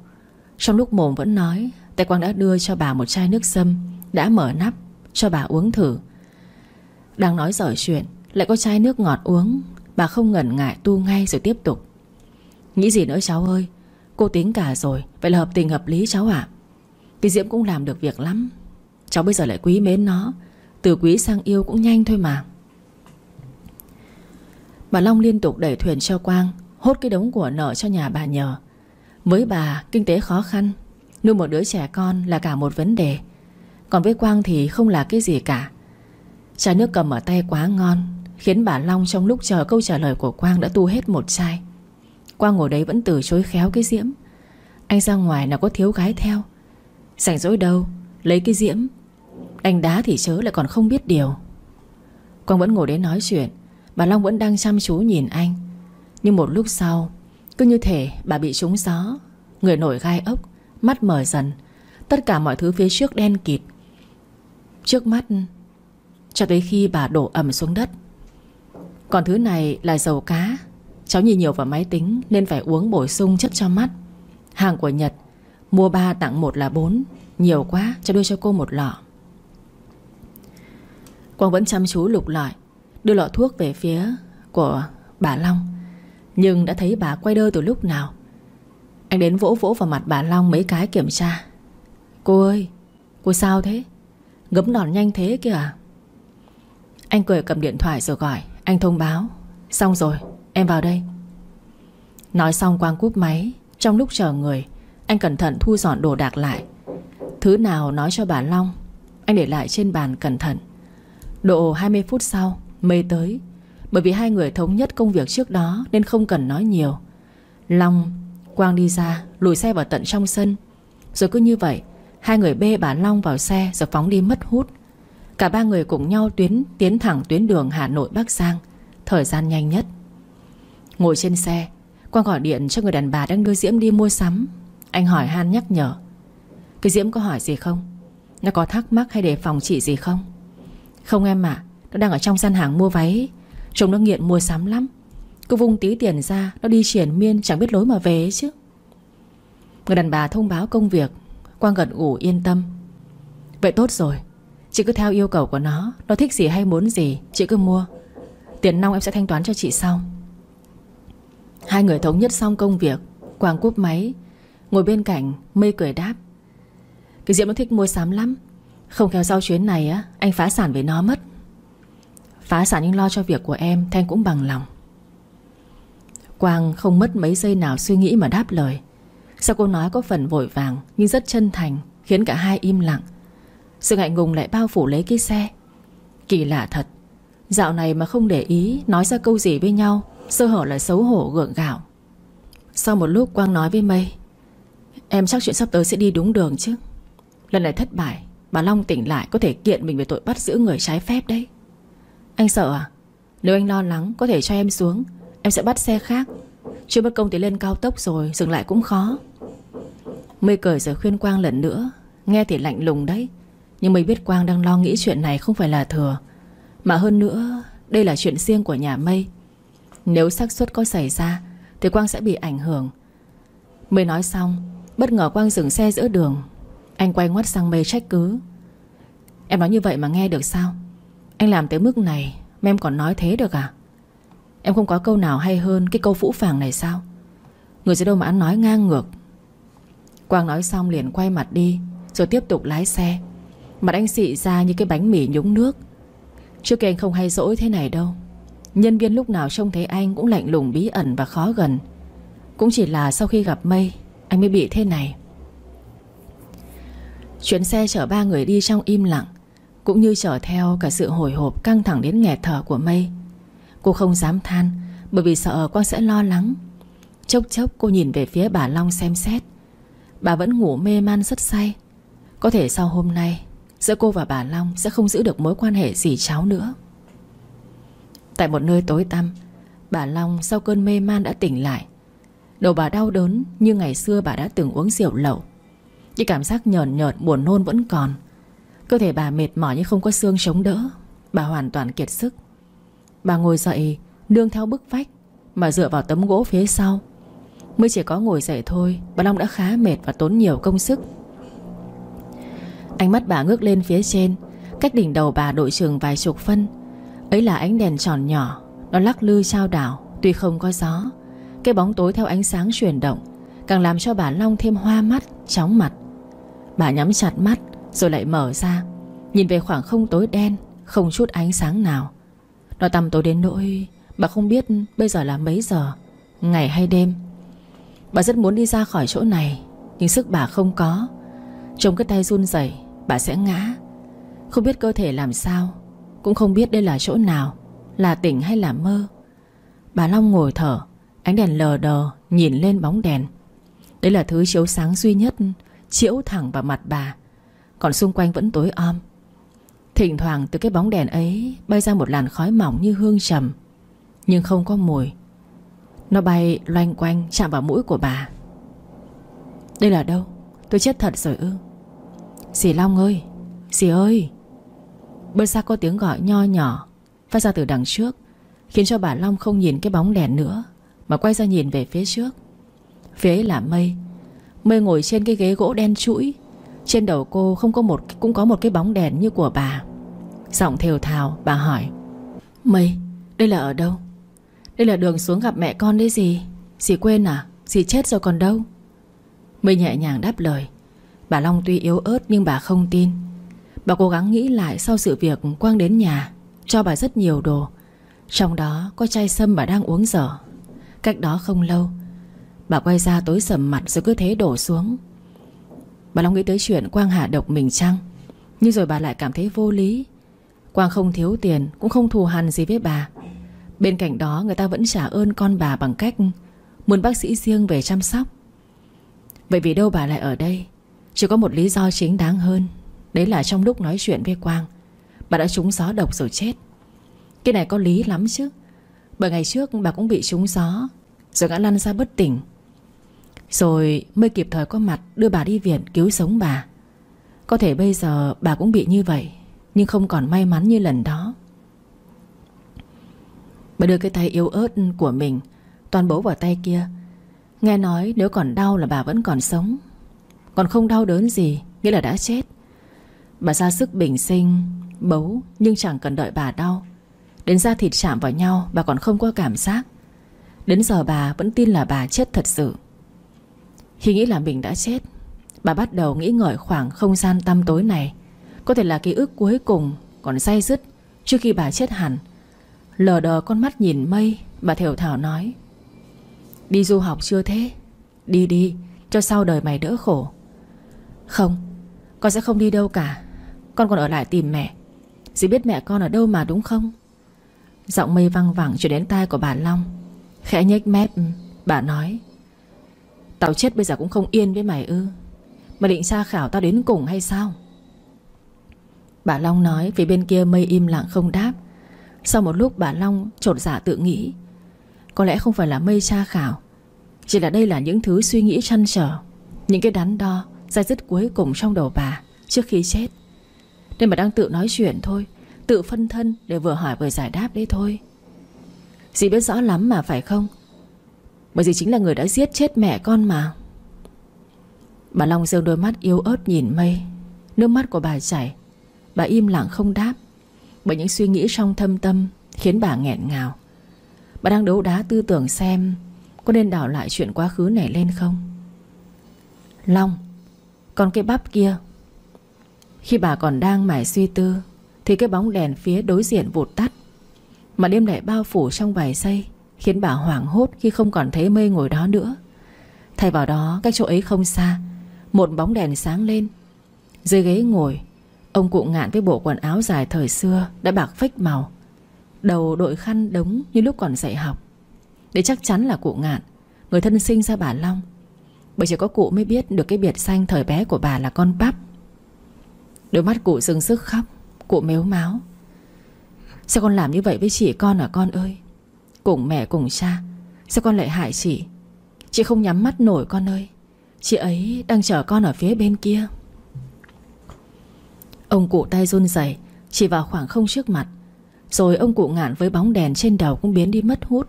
Trong lúc mồm vẫn nói, Tay Quang đã đưa cho bà một chai nước sâm, Đã mở nắp, cho bà uống thử. Đang nói giỏi chuyện, Lại có chai nước ngọt uống. Bà không ngần ngại tu ngay rồi tiếp tục. Nghĩ gì nữa cháu ơi, Cô tính cả rồi, Vậy là hợp tình hợp lý cháu ạ. Cái Diễm cũng làm được việc lắm, Cháu bây giờ lại quý mến nó. Từ quý sang yêu cũng nhanh thôi mà. Bà Long liên tục đẩy thuyền cho Quang, Hốt cái đống của nợ cho nhà bà nhờ. Với bà, kinh tế khó khăn, Nuôi một đứa trẻ con là cả một vấn đề. Còn với Quang thì không là cái gì cả. Trà nước cầm ở tay quá ngon Khiến bà Long trong lúc chờ câu trả lời của Quang đã tu hết một chai. Quang ngồi đấy vẫn từ chối khéo cái diễm. Anh ra ngoài nào có thiếu gái theo. Rảnh rỗi đâu, Lấy cái diễm. Đánh đá thì chớ lại còn không biết điều. Quang vẫn ngồi đấy nói chuyện. Bà Long vẫn đang chăm chú nhìn anh. Nhưng một lúc sau, Cứ như thể bà bị trúng gió. Người nổi gai ốc, Mắt mở dần. Tất cả mọi thứ phía trước đen kịt. Trước mắt, Cho tới khi bà đổ ẩm xuống đất còn thứ này là dầu cá. Cháu nhìn nhiều vào máy tính Nên phải uống bổ sung chất cho mắt. Hàng của Nhật, Mua 3 tặng 1 là 4 Nhiều quá cho đưa cho cô một lọ. Quang vẫn chăm chú lục lọi, Đưa lọ thuốc về phía của bà Long. Nhưng đã thấy bà quay đơ từ lúc nào. Anh đến vỗ vỗ vào mặt bà Long mấy cái kiểm tra. Cô ơi, Cô sao thế? Ngấm đòn nhanh thế kìa. Anh cười cầm điện thoại rồi gọi. Anh thông báo. Xong rồi, em vào đây. Nói xong Quang cúp máy. Trong lúc chờ người, Anh cẩn thận thu dọn đồ đạc lại. Thứ nào nói cho bà Long, Anh để lại trên bàn cẩn thận. Độ 20 phút sau Mây tới. Bởi vì hai người thống nhất công việc trước đó Nên không cần nói nhiều. Long, Quang đi ra, Lùi xe vào tận trong sân. Rồi cứ như vậy, Hai người bê bà Long vào xe Rồi phóng đi mất hút. Cả ba người cùng nhau tuyến, tiến thẳng tuyến đường Hà Nội Bắc Giang. Thời gian nhanh nhất. Ngồi trên xe Quang gọi điện cho người đàn bà đang đưa Diễm đi mua sắm. Anh hỏi Han nhắc nhở. Cái Diễm có hỏi gì không? Nó có thắc mắc hay đề phòng chị gì không? Không em ạ, Nó đang ở trong gian hàng mua váy. Trông nó nghiện mua sắm lắm. Cứ vung tí tiền ra, Nó đi triển miên, chẳng biết lối mà về chứ. Người đàn bà thông báo công việc Quang gật ủ yên tâm. Vậy tốt rồi. Chị cứ theo yêu cầu của nó. Nó thích gì hay muốn gì, Chị cứ mua. Tiền nong em sẽ thanh toán cho chị sau. Hai người thống nhất xong công việc Quang cúp máy, Ngồi bên cạnh mây cười đáp. Cái Diễm nó thích mua sắm lắm. Không khéo sau chuyến này á, Anh phá sản với nó mất. Phá sản nhưng lo cho việc của em Thanh cũng bằng lòng. Quang không mất mấy giây nào suy nghĩ mà đáp lời. Sao cô nói có phần vội vàng, Nhưng rất chân thành, Khiến cả hai im lặng. Sự ngại ngùng lại bao phủ lấy cái xe. Kỳ lạ thật, Dạo này mà không để ý, Nói ra câu gì với nhau, Sơ hở là xấu hổ, gượng gạo. Sau một lúc Quang nói với Mây, Em chắc chuyện sắp tới sẽ đi đúng đường chứ. Lần này thất bại, Bà Long tỉnh lại có thể kiện mình về tội bắt giữ người trái phép đấy. Anh sợ à? Nếu anh lo lắng, có thể cho em xuống, Em sẽ bắt xe khác. Chưa bất công thì lên cao tốc rồi, Dừng lại cũng khó. Mây cười rồi khuyên Quang lần nữa, Nghe thì lạnh lùng đấy nhưng mây biết Quang đang lo nghĩ chuyện này không phải là thừa. Mà hơn nữa, Đây là chuyện riêng của nhà mây. Nếu xác suất có xảy ra, Thì Quang sẽ bị ảnh hưởng. Mây nói xong, Bất ngờ Quang dừng xe giữa đường. Anh quay ngoắt sang mây trách cứ. Em nói như vậy mà nghe được sao? Anh làm tới mức này, Mà em còn nói thế được à? Em không có câu nào hay hơn cái câu phũ phàng này sao? Người sẽ đâu mà ăn nói ngang ngược? Quang nói xong liền quay mặt đi, Rồi tiếp tục lái xe. Mặt anh xị ra như cái bánh mì nhúng nước. Trước kia anh không hay dỗi thế này đâu. Nhân viên lúc nào trông thấy anh Cũng lạnh lùng, bí ẩn và khó gần. Cũng chỉ là sau khi gặp Mây, Anh mới bị thế này. Chuyến xe chở ba người đi trong im lặng, Cũng như chở theo cả sự hồi hộp Căng thẳng đến nghẹt thở của Mây. Cô không dám than, Bởi vì sợ Quang sẽ lo lắng. Chốc chốc cô nhìn về phía bà Long xem xét. Bà vẫn ngủ mê man rất say. Có thể sau hôm nay Giữa cô và bà Long sẽ không giữ được mối quan hệ gì cháu nữa. Tại một nơi tối tăm, Bà Long sau cơn mê man đã tỉnh lại. Đầu bà đau đớn Như ngày xưa bà đã từng uống rượu lẩu nhưng cảm giác nhờn nhợt buồn nôn vẫn còn. Cơ thể bà mệt mỏi như không có xương chống đỡ. Bà hoàn toàn kiệt sức. Bà ngồi dậy, Nương theo bức vách, Mà dựa vào tấm gỗ phía sau. Mới chỉ có ngồi dậy thôi, Bà Long đã khá mệt và tốn nhiều công sức. Ánh mắt bà ngước lên phía trên, Cách đỉnh đầu bà đội trường vài chục phân. Ấy là ánh đèn tròn nhỏ, Nó lắc lư trao đảo, Tuy không có gió. Cái bóng tối theo ánh sáng chuyển động, Càng làm cho bà Long thêm hoa mắt, Chóng mặt. Bà nhắm chặt mắt, Rồi lại mở ra, Nhìn về khoảng không tối đen, Không chút ánh sáng nào. Nó tầm tối đến nỗi, Bà không biết bây giờ là mấy giờ, Ngày hay đêm. Bà rất muốn đi ra khỏi chỗ này, Nhưng sức bà không có. Trông cái tay run rẩy Bà sẽ ngã. Không biết cơ thể làm sao, Cũng không biết đây là chỗ nào, Là tỉnh hay là mơ. Bà Long ngồi thở, Ánh đèn lờ đờ nhìn lên bóng đèn. Đây là thứ chiếu sáng duy nhất, Chiếu thẳng vào mặt bà. Còn xung quanh vẫn tối om. Thỉnh thoảng từ cái bóng đèn ấy Bay ra một làn khói mỏng như hương trầm, Nhưng không có mùi. Nó bay loanh quanh chạm vào mũi của bà. Đây là đâu? Tôi chết thật rồi ư? Dì Long ơi, Dì ơi. Bên xa có tiếng gọi nho nhỏ, Phát ra từ đằng trước, Khiến cho bà Long không nhìn cái bóng đèn nữa, Mà quay ra nhìn về phía trước. Phía ấy là mây. Mây ngồi trên cái ghế gỗ đen chuỗi. Trên đầu cô không có một, cũng có một cái bóng đèn như của bà. Giọng thều thào, bà hỏi, Mây, đây là ở đâu? Đây là đường xuống gặp mẹ con đấy gì Dì quên à? Dì chết rồi còn đâu? Mây nhẹ nhàng đáp lời Bà Long tuy yếu ớt nhưng bà không tin. Bà cố gắng nghĩ lại sau sự việc Quang đến nhà, Cho bà rất nhiều đồ. Trong đó có chai sâm bà đang uống dở. Cách đó không lâu, Bà quay ra tối sầm mặt rồi cứ thế đổ xuống. Bà Long nghĩ tới chuyện Quang hạ độc mình chăng? Nhưng rồi bà lại cảm thấy vô lý. Quang không thiếu tiền, Cũng không thù hằn gì với bà. Bên cạnh đó, người ta vẫn trả ơn con bà bằng cách Muốn bác sĩ riêng về chăm sóc. Vậy vì đâu bà lại ở đây? Chỉ có một lý do chính đáng hơn. Đấy là trong lúc nói chuyện với Quang, Bà đã trúng gió độc rồi chết. Cái này có lý lắm chứ. Bởi ngày trước bà cũng bị trúng gió, Rồi ngã lăn ra bất tỉnh. Rồi mới kịp thời có mặt Đưa bà đi viện cứu sống bà. Có thể bây giờ bà cũng bị như vậy, Nhưng không còn may mắn như lần đó. Bà đưa cái tay yếu ớt của mình Toàn bố vào tay kia. Nghe nói nếu còn đau là bà vẫn còn sống. Còn không đau đớn gì, Nghĩa là đã chết. Bà ra sức bình sinh, Bấu, nhưng chẳng cần đợi bà đau. Đến da thịt chạm vào nhau, Bà còn không có cảm giác. Đến giờ bà vẫn tin là bà chết thật sự. Khi nghĩ là mình đã chết, Bà bắt đầu nghĩ ngợi khoảng không gian tăm tối này. Có thể là ký ức cuối cùng Còn say dứt Trước khi bà chết hẳn. Lờ đờ con mắt nhìn mây, Bà thều thảo nói, Đi du học chưa thế? Đi đi, cho sau đời mày đỡ khổ. Không, Con sẽ không đi đâu cả. Con còn ở lại tìm mẹ. Dì biết mẹ con ở đâu mà đúng không? Giọng mây văng vẳng chuyển đến tai của bà Long. Khẽ nhếch mép ừ, Bà nói. Tao chết bây giờ cũng không yên với mày ư. Mà định tra khảo tao đến cùng hay sao? Bà Long nói Phía bên kia mây im lặng không đáp. Sau một lúc bà Long trột dạ tự nghĩ. Có lẽ không phải là mây tra khảo. Chỉ là đây là những thứ suy nghĩ chăn trở, Những cái đắn đo giai dứt cuối cùng trong đầu bà, Trước khi chết. Nên bà đang tự nói chuyện thôi, Tự phân thân để vừa hỏi vừa giải đáp đấy thôi. Dì biết rõ lắm mà, phải không? Bởi vì chính là người đã giết chết mẹ con mà. Bà Long dương đôi mắt yếu ớt nhìn mây, Nước mắt của bà chảy. Bà im lặng không đáp, Bởi những suy nghĩ trong thâm tâm Khiến bà nghẹn ngào. Bà đang đấu đá tư tưởng xem Có nên đảo lại chuyện quá khứ này lên không? Long còn cái bắp kia, Khi bà còn đang mải suy tư, Thì cái bóng đèn phía đối diện vụt tắt. Mà đêm lại bao phủ trong vài giây Khiến bà hoảng hốt khi không còn thấy mây ngồi đó nữa. Thay vào đó, cách chỗ ấy không xa, Một bóng đèn sáng lên. Dưới ghế ngồi, Ông cụ ngạn với bộ quần áo dài thời xưa Đã bạc phách màu. Đầu đội khăn đống như lúc còn dạy học. Để chắc chắn là cụ ngạn, Người thân sinh ra bà Long. Bởi chỉ có cụ mới biết được cái biệt xanh thời bé của bà là con bắp. Đôi mắt cụ dừng sức khóc, Cụ mếu máu. Sao con làm như vậy với chị con à con ơi? Cùng mẹ cùng cha, Sao con lại hại chị? Chị không nhắm mắt nổi con ơi. Chị ấy đang chờ con ở phía bên kia. Ông cụ tay run rẩy, Chỉ vào khoảng không trước mặt. Rồi ông cụ ngạn với bóng đèn trên đầu cũng biến đi mất hút.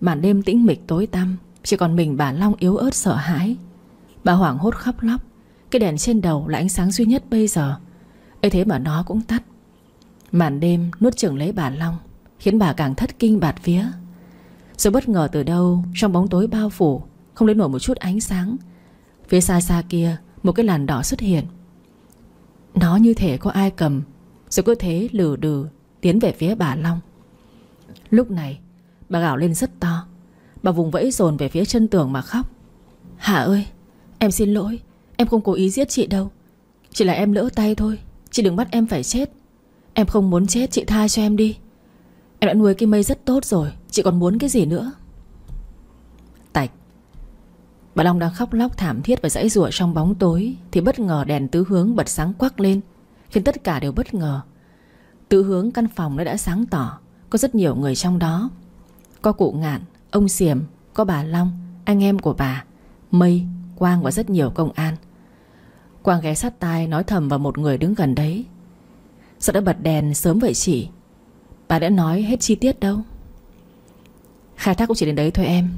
Màn đêm tĩnh mịch tối tăm. Chỉ còn mình bà Long yếu ớt sợ hãi. Bà hoảng hốt khóc lóc. Cái đèn trên đầu là ánh sáng duy nhất bây giờ. Ấy thế mà nó cũng tắt. Màn đêm nuốt chửng lấy bà Long, Khiến bà càng thất kinh bạt vía. Rồi bất ngờ từ đâu, Trong bóng tối bao phủ, Không lấy nổi một chút ánh sáng. Phía xa xa kia, Một cái làn đỏ xuất hiện. Nó như thể có ai cầm, Rồi cứ thế lừ đừ Tiến về phía bà Long. Lúc này, bà gào lên rất to. Bà vùng vẫy dồn về phía chân tường mà khóc. Hà ơi Em xin lỗi. Em không cố ý giết chị đâu. Chỉ là em lỡ tay thôi. Chị đừng bắt em phải chết. Em không muốn chết chị tha cho em đi. Em đã nuôi cái mây rất tốt rồi. Chị còn muốn cái gì nữa? Tạch. Bà Long đang khóc lóc thảm thiết và dãy rủa trong bóng tối Thì bất ngờ đèn tứ hướng bật sáng quắc lên Khiến tất cả đều bất ngờ. Tứ hướng căn phòng nó đã sáng tỏ Có rất nhiều người trong đó. Có cụ ngạn, ông Xiểm Có bà Long, anh em của bà Mây, Quang và rất nhiều công an. Quang ghé sát tai nói thầm vào một người đứng gần đấy. Sao đã bật đèn sớm vậy chị? Bà đã nói hết chi tiết đâu. Khai thác cũng chỉ đến đấy thôi em.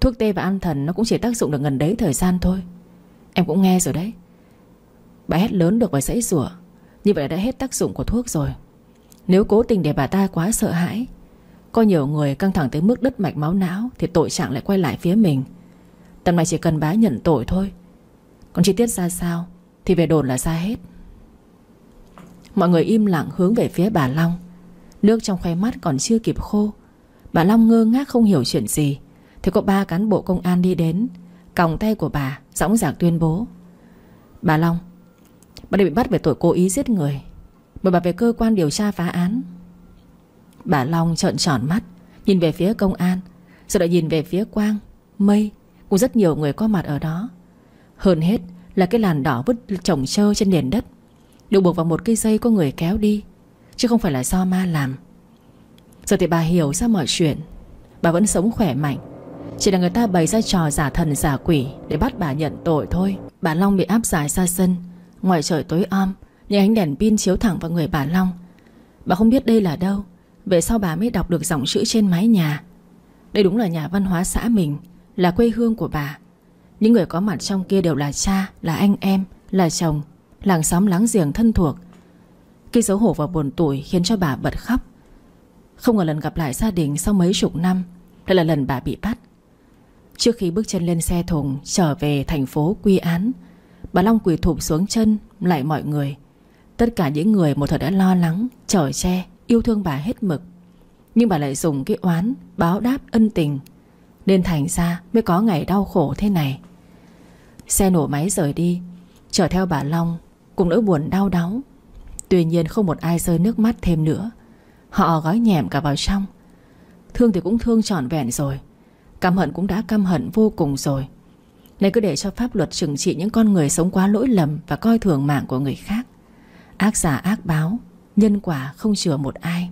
Thuốc tê và an thần nó cũng chỉ tác dụng được gần đấy thời gian thôi. Em cũng nghe rồi đấy. Bà hét lớn được và dãy rủa. Như vậy đã hết tác dụng của thuốc rồi. Nếu cố tình để bà ta quá sợ hãi có nhiều người căng thẳng tới mức đứt mạch máu não Thì tội trạng lại quay lại phía mình. Tần này chỉ cần bá nhận tội thôi. Còn chi tiết ra sao Thì về đồn là ra hết. Mọi người im lặng hướng về phía bà Long. Nước trong khoe mắt còn chưa kịp khô. Bà Long ngơ ngác không hiểu chuyện gì. Thì có ba cán bộ công an đi đến. Còng tay của bà Dõng dạc tuyên bố. Bà Long, Bà đã bị bắt về tội cố ý giết người. Mời bà về cơ quan điều tra phá án. Bà Long trợn tròn mắt Nhìn về phía công an Rồi lại nhìn về phía Quang, Mây cũng rất nhiều người có mặt ở đó. Hơn hết là cái làn đỏ vứt trồng trơ trên nền đất Được buộc vào một cây dây có người kéo đi Chứ không phải là do ma làm. Giờ thì bà hiểu ra mọi chuyện Bà vẫn sống khỏe mạnh Chỉ là người ta bày ra trò giả thần giả quỷ Để bắt bà nhận tội thôi. Bà Long bị áp giải ra sân Ngoài trời tối om Những ánh đèn pin chiếu thẳng vào người bà Long. Bà không biết đây là đâu về sau bà mới đọc được dòng chữ trên mái nhà. Đây đúng là nhà văn hóa xã mình Là quê hương của bà. Những người có mặt trong kia đều là cha Là anh em, là chồng Làng xóm láng giềng thân thuộc. Khi xấu hổ và buồn tuổi khiến cho bà bật khóc. Không ngờ lần gặp lại gia đình Sau mấy chục năm Đây là lần bà bị bắt. Trước khi bước chân lên xe thùng Trở về thành phố quy án Bà Long quỳ thụp xuống chân Lại mọi người. Tất cả những người một thời đã lo lắng Chở che. Yêu thương bà hết mực. Nhưng bà lại dùng cái oán Báo đáp ân tình. Nên thành ra mới có ngày đau khổ thế này. Xe nổ máy rời đi. Chở theo bà Long, Cùng nỗi buồn đau đáu. Tuy nhiên không một ai rơi nước mắt thêm nữa. Họ gói nhẹm cả vào trong. Thương thì cũng thương trọn vẹn rồi. Căm hận cũng đã căm hận vô cùng rồi. Nên cứ để cho pháp luật trừng trị những con người sống quá lỗi lầm Và coi thường mạng của người khác. Ác giả ác báo. Nhân quả không chừa một ai.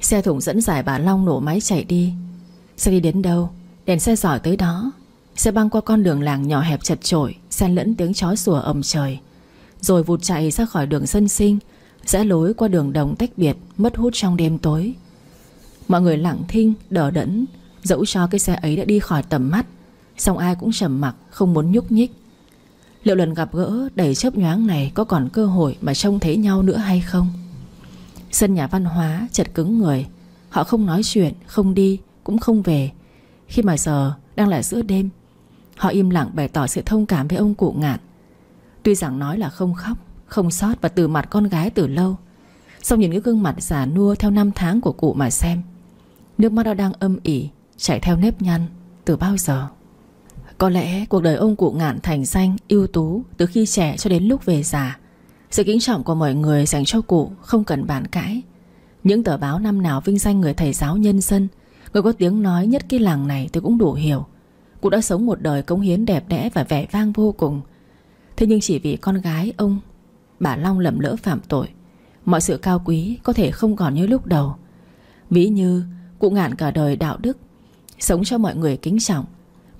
Xe thủng dẫn giải bà Long nổ máy chạy đi. Xe đi đến đâu? Đèn xe giỏi tới đó. Xe băng qua con đường làng nhỏ hẹp chật chội Xen lẫn tiếng chó sủa ầm trời. Rồi vụt chạy ra khỏi đường dân sinh Rẽ lối qua đường đồng tách biệt Mất hút trong đêm tối. Mọi người lặng thinh, đờ đẫn Dẫu cho cái xe ấy đã đi khỏi tầm mắt Xong ai cũng trầm mặc Không muốn nhúc nhích. Liệu lần gặp gỡ đầy chớp nhoáng này Có còn cơ hội mà trông thấy nhau nữa hay không? Sân nhà văn hóa chật cứng người. Họ không nói chuyện, Không đi, Cũng không về. Khi mà giờ đang là giữa đêm, Họ im lặng bày tỏ sự thông cảm với ông cụ ngạn. Tuy rằng nói là không khóc, Không sót và từ mặt con gái từ lâu Xong nhìn cái gương mặt già nua Theo năm tháng của cụ mà xem, Nước mắt đó đang âm ỉ Chảy theo nếp nhăn từ bao giờ? Có lẽ cuộc đời ông cụ ngạn thành danh ưu tú từ khi trẻ cho đến lúc về già. Sự kính trọng của mọi người dành cho cụ Không cần bàn cãi. Những tờ báo năm nào vinh danh người thầy giáo nhân dân, Người có tiếng nói nhất cái làng này tôi cũng đủ hiểu. Cụ đã sống một đời cống hiến đẹp đẽ và vẻ vang vô cùng. Thế nhưng chỉ vì con gái ông, Bà Long lầm lỡ phạm tội, Mọi sự cao quý có thể không còn như lúc đầu. Ví như Cụ ngạn cả đời đạo đức, Sống cho mọi người kính trọng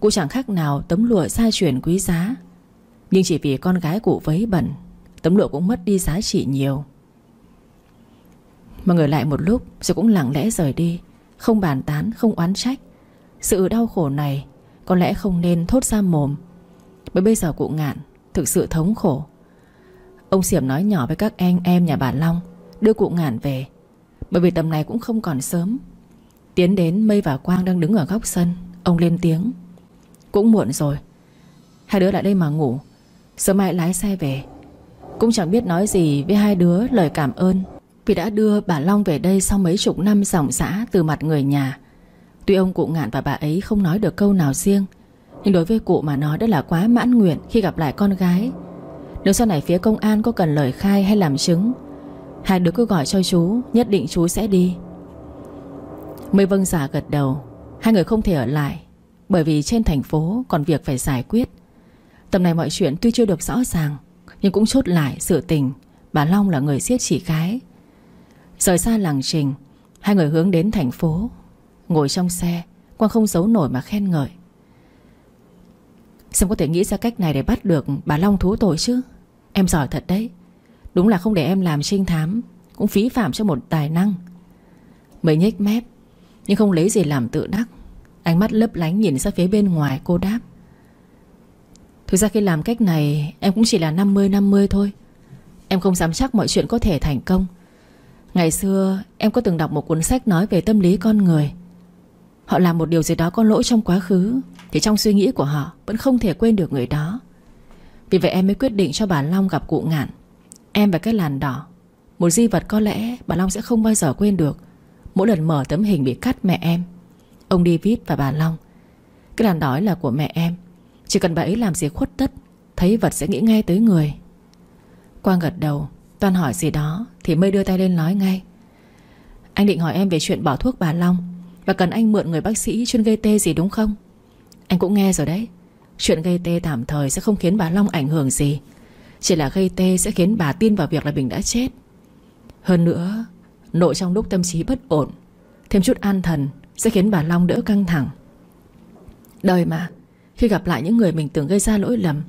Cụ chẳng khác nào tấm lụa gia truyền quý giá. Nhưng chỉ vì con gái cụ vấy bẩn Tấm lụa cũng mất đi giá trị nhiều. Mọi người lại một lúc Rồi cũng lặng lẽ rời đi. Không bàn tán, không oán trách. Sự đau khổ này Có lẽ không nên thốt ra mồm. Bởi bây giờ cụ ngạn Thực sự thống khổ. Ông Xiểm nói nhỏ với các anh em nhà bà Long Đưa cụ ngạn về. Bởi vì tầm này cũng không còn sớm. Tiến đến Mây và Quang đang đứng ở góc sân Ông lên tiếng. Cũng muộn rồi. Hai đứa lại đây mà ngủ. Sớm mai lái xe về. Cũng chẳng biết nói gì với hai đứa lời cảm ơn. Vì đã đưa bà Long về đây Sau mấy chục năm dòng dã từ mặt người nhà. Tuy ông cụ ngạn và bà ấy không nói được câu nào riêng, Nhưng đối với cụ mà nói đã là quá mãn nguyện Khi gặp lại con gái. Nếu sau này phía công an có cần lời khai hay làm chứng, Hai đứa cứ gọi cho chú, Nhất định chú sẽ đi. Mây vâng giả gật đầu, Hai người không thể ở lại. Bởi vì trên thành phố còn việc phải giải quyết. Tầm này mọi chuyện tuy chưa được rõ ràng, Nhưng cũng chốt lại sự tình. Bà Long là người siết chỉ gái Rời xa làng trình, Hai người hướng đến thành phố. Ngồi trong xe, Quang không giấu nổi mà khen ngợi. Xem có thể nghĩ ra cách này để bắt được bà Long thú tội chứ? Em giỏi thật đấy. Đúng là không để em làm trinh thám, Cũng phí phạm cho một tài năng. Mới nhếch mép, Nhưng không lấy gì làm tự đắc. Ánh mắt lấp lánh nhìn ra phía bên ngoài, cô đáp. Thực ra khi làm cách này, Em cũng chỉ là 50-50 thôi. Em không dám chắc mọi chuyện có thể thành công. Ngày xưa, em có từng đọc một cuốn sách nói về tâm lý con người. Họ làm một điều gì đó có lỗi trong quá khứ, Thì trong suy nghĩ của họ Vẫn không thể quên được người đó. Vì vậy em mới quyết định cho bà Long gặp cụ ngạn. Em và cái làn đỏ. Một di vật có lẽ bà Long sẽ không bao giờ quên được. Mỗi lần mở tấm hình bị cắt mẹ em. Ông David và bà Long. Cái làn đói là của mẹ em. Chỉ cần bà ấy làm gì khuất tất, Thấy vật sẽ nghĩ ngay tới người. Quang gật đầu, Toàn hỏi gì đó Thì mây đưa tay lên nói ngay. Anh định hỏi em về chuyện bỏ thuốc bà Long Và cần anh mượn người bác sĩ chuyên gây tê gì đúng không? Anh cũng nghe rồi đấy. Chuyện gây tê tạm thời sẽ không khiến bà Long ảnh hưởng gì. Chỉ là gây tê sẽ khiến bà tin vào việc là mình đã chết. Hơn nữa, Nội trong lúc tâm trí bất ổn, Thêm chút an thần sẽ khiến bà Long đỡ căng thẳng. Đời mà, Khi gặp lại những người mình tưởng gây ra lỗi lầm,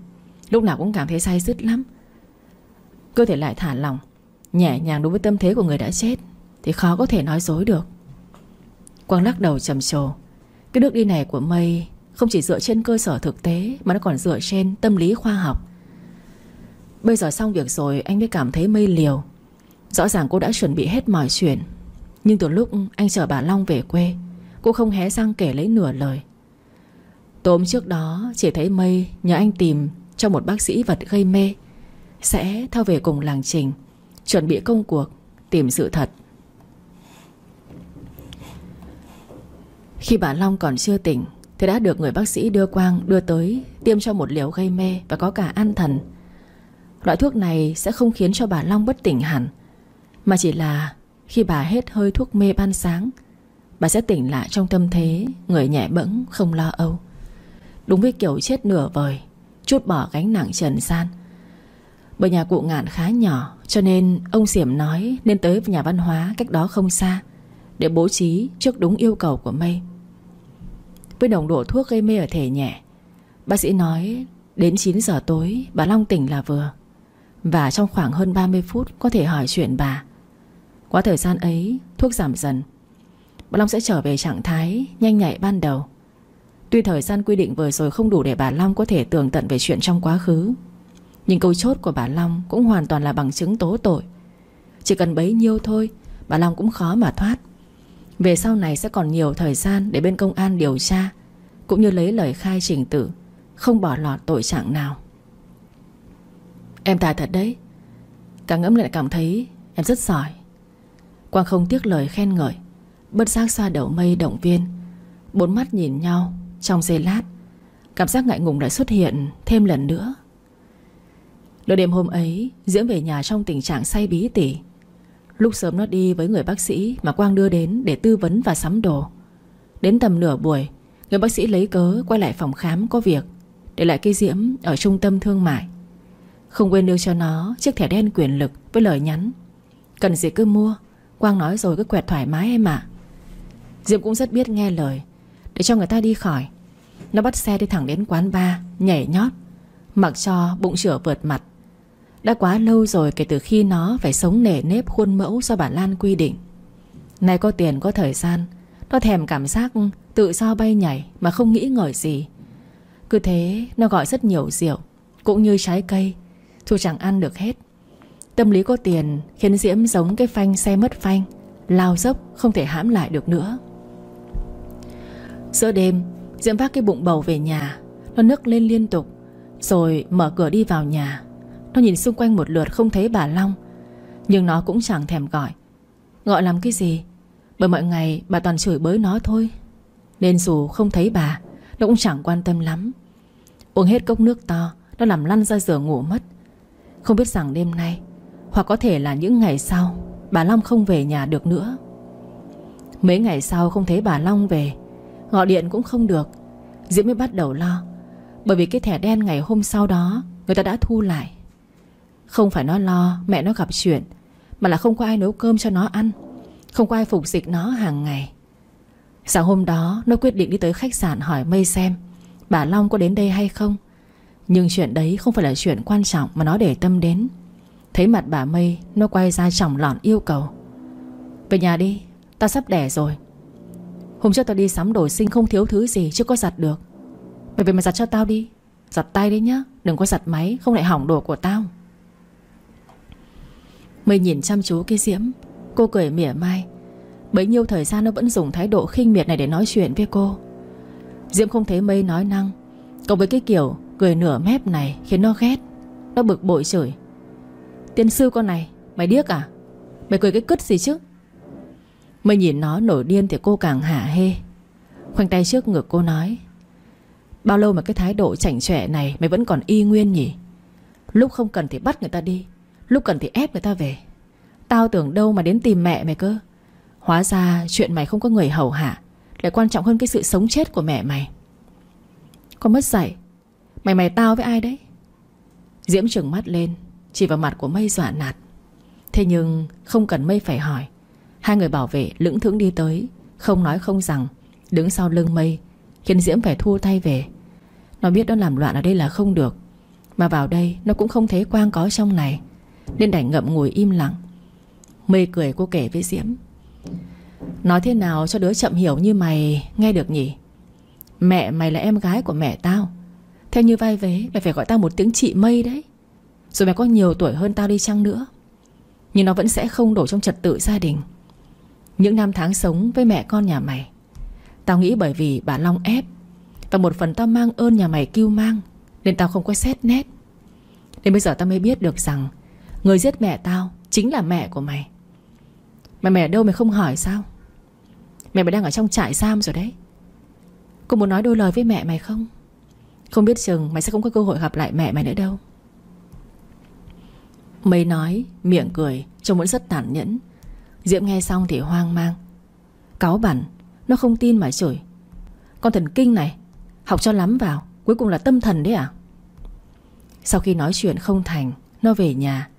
Lúc nào cũng cảm thấy say dứt lắm. Cơ thể lại thả lỏng, Nhẹ nhàng đối với tâm thế của người đã chết, Thì khó có thể nói dối được. Quang lắc đầu trầm trồ, Cái nước đi này của Mây Không chỉ dựa trên cơ sở thực tế, Mà nó còn dựa trên tâm lý khoa học. Bây giờ xong việc rồi, Anh mới cảm thấy Mây liều. Rõ ràng cô đã chuẩn bị hết mọi chuyện, Nhưng từ lúc anh chở bà Long về quê Cô không hé răng kể lấy nửa lời. Tối trước đó, Chỉ thấy Mây nhờ anh tìm Cho một bác sĩ vật gây mê. Sẽ theo về cùng làng trình, Chuẩn bị công cuộc, Tìm sự thật. Khi bà Long còn chưa tỉnh, Thì đã được người bác sĩ đưa Quang đưa tới, Tiêm cho một liều gây mê Và có cả an thần. Loại thuốc này sẽ không khiến cho bà Long bất tỉnh hẳn, Mà chỉ là Khi bà hết hơi thuốc mê ban sáng Bà sẽ tỉnh lại trong tâm thế, Người nhẹ bẫng, không lo âu. Đúng với kiểu chết nửa vời, Chút bỏ gánh nặng trần gian. Bởi nhà cụ ngạn khá nhỏ, Cho nên ông Xiểm nói Nên tới nhà văn hóa cách đó không xa, Để bố trí trước đúng yêu cầu của Mây. Với nồng độ thuốc gây mê ở thể nhẹ, Bác sĩ nói Đến 9 giờ tối bà Long tỉnh là vừa. Và trong khoảng hơn 30 phút Có thể hỏi chuyện bà. Qua thời gian ấy, thuốc giảm dần Bà Long sẽ trở về trạng thái Nhanh nhạy ban đầu. Tuy thời gian quy định vừa rồi không đủ để bà Long Có thể tường tận về chuyện trong quá khứ, Nhưng câu chốt của bà Long Cũng hoàn toàn là bằng chứng tố tội. Chỉ cần bấy nhiêu thôi, Bà Long cũng khó mà thoát. Về sau này sẽ còn nhiều thời gian Để bên công an điều tra, Cũng như lấy lời khai trình tự, Không bỏ lọt tội trạng nào. Em tài thật đấy. Càng ngẫm lại cảm thấy em rất giỏi. Quang không tiếc lời khen ngợi. Bất giác xoa đầu mây động viên. Bốn mắt nhìn nhau, Trong giây lát, Cảm giác ngại ngùng lại xuất hiện thêm lần nữa. Nửa đêm hôm ấy Diễm về nhà trong tình trạng say bí tỉ. Lúc sớm nó đi với người bác sĩ Mà Quang đưa đến để tư vấn và sắm đồ. Đến tầm nửa buổi, Người bác sĩ lấy cớ quay lại phòng khám có việc, Để lại cây Diễm ở trung tâm thương mại. Không quên đưa cho nó Chiếc thẻ đen quyền lực với lời nhắn. Cần gì cứ mua, Quang nói rồi cứ quẹt thoải mái em ạ. Diễm cũng rất biết nghe lời. Để cho người ta đi khỏi, Nó bắt xe đi thẳng đến quán bar, Nhảy nhót, Mặc cho bụng chửa vượt mặt. Đã quá lâu rồi kể từ khi nó Phải sống nể nếp khuôn mẫu do bà Lan quy định. Nay có tiền, có thời gian, Nó thèm cảm giác tự do bay nhảy Mà không nghĩ ngợi gì. Cứ thế, nó gọi rất nhiều rượu, Cũng như trái cây, Dù chẳng ăn được hết. Tâm lý có tiền khiến Diễm giống cái phanh xe mất phanh, Lao dốc, không thể hãm lại được nữa. Giữa đêm Diễm vác cái bụng bầu về nhà. Nó nức lên liên tục, Rồi mở cửa đi vào nhà. Nó nhìn xung quanh một lượt không thấy bà Long, Nhưng nó cũng chẳng thèm gọi. Gọi làm cái gì? Bởi mọi ngày bà toàn chửi bới nó thôi. Nên dù không thấy bà, Nó cũng chẳng quan tâm lắm. Uống hết cốc nước to, Nó làm lăn ra giường ngủ mất. Không biết rằng đêm nay, Hoặc có thể là những ngày sau, Bà Long không về nhà được nữa. Mấy ngày sau không thấy bà Long về Gọi điện cũng không được. Diễm mới bắt đầu lo, Bởi vì cái thẻ đen ngày hôm sau đó Người ta đã thu lại. Không phải nó lo mẹ nó gặp chuyện, Mà là không có ai nấu cơm cho nó ăn, Không có ai phục dịch nó hàng ngày. Sáng hôm đó, Nó quyết định đi tới khách sạn hỏi Mây xem, Bà Long có đến đây hay không? Nhưng chuyện đấy không phải là chuyện quan trọng Mà nó để tâm đến. Thấy mặt bà Mây, Nó quay ra trọng lọn yêu cầu. Về nhà đi, ta sắp đẻ rồi Hôm trước tao đi sắm đồ sinh không thiếu thứ gì, Chưa có giặt được. Mày về mà giặt cho tao đi. Giặt tay đấy nhá, Đừng có giặt máy, Không lại hỏng đồ của tao. Mây nhìn chăm chú cái diễm. Cô cười mỉa mai. Bấy nhiêu thời gian nó vẫn dùng thái độ khinh miệt này để nói chuyện với cô. Diễm không thấy Mây nói năng. Cộng với cái kiểu cười nửa mép này Khiến nó ghét. Nó bực bội chửi. Tiên sư con này, Mày điếc à? Mày cười cái cứt gì chứ? Mới nhìn nó nổi điên thì cô càng hả hê. Khoanh tay trước ngực cô nói, Bao lâu mà cái thái độ chảnh chọe này Mày vẫn còn y nguyên nhỉ? Lúc không cần thì bắt người ta đi, Lúc cần thì ép người ta về. Tao tưởng đâu mà đến tìm mẹ mày cơ. Hóa ra chuyện mày không có người hầu hạ, Lại quan trọng hơn cái sự sống chết của mẹ mày. Con mất dạy, Mày mày tao với ai đấy? Diễm trừng mắt lên, Chỉ vào mặt của mây dọa nạt. Thế nhưng không cần mây phải hỏi Hai người bảo vệ lững thững đi tới, Không nói không rằng, Đứng sau lưng mây, Khiến Diễm phải thua tay về. Nó biết nó làm loạn ở đây là không được, Mà vào đây nó cũng không thấy Quang có trong này, Nên đành ngậm ngùi im lặng. Mây cười cô kể với Diễm. Nói thế nào cho đứa chậm hiểu như mày Nghe được nhỉ? Mẹ, mày là em gái của mẹ tao. Theo như vai vế, Mày phải gọi tao một tiếng chị Mây đấy. Rồi mày có nhiều tuổi hơn tao đi chăng nữa, Nhưng nó vẫn sẽ không đổ trong trật tự gia đình những năm tháng sống với mẹ con nhà mày. Tao nghĩ bởi vì bà Long ép, Và một phần tao mang ơn nhà mày kêu mang, Nên tao không có xét nét. Nên bây giờ tao mới biết được rằng, Người giết mẹ tao chính là mẹ của mày. Mày mẹ ở đâu mày không hỏi sao? Mẹ mày đang ở trong trại giam rồi đấy. Cô muốn nói đôi lời với mẹ mày không? Không biết chừng mày sẽ không có cơ hội gặp lại mẹ mày nữa đâu. Mây nói, Miệng cười, Trông vẫn rất tàn nhẫn. Diễm nghe xong thì hoang mang. Cáo bản Nó không tin mà chửi. Con thần kinh này, Học cho lắm vào, Cuối cùng là tâm thần đấy à? Sau khi nói chuyện không thành, Nó về nhà.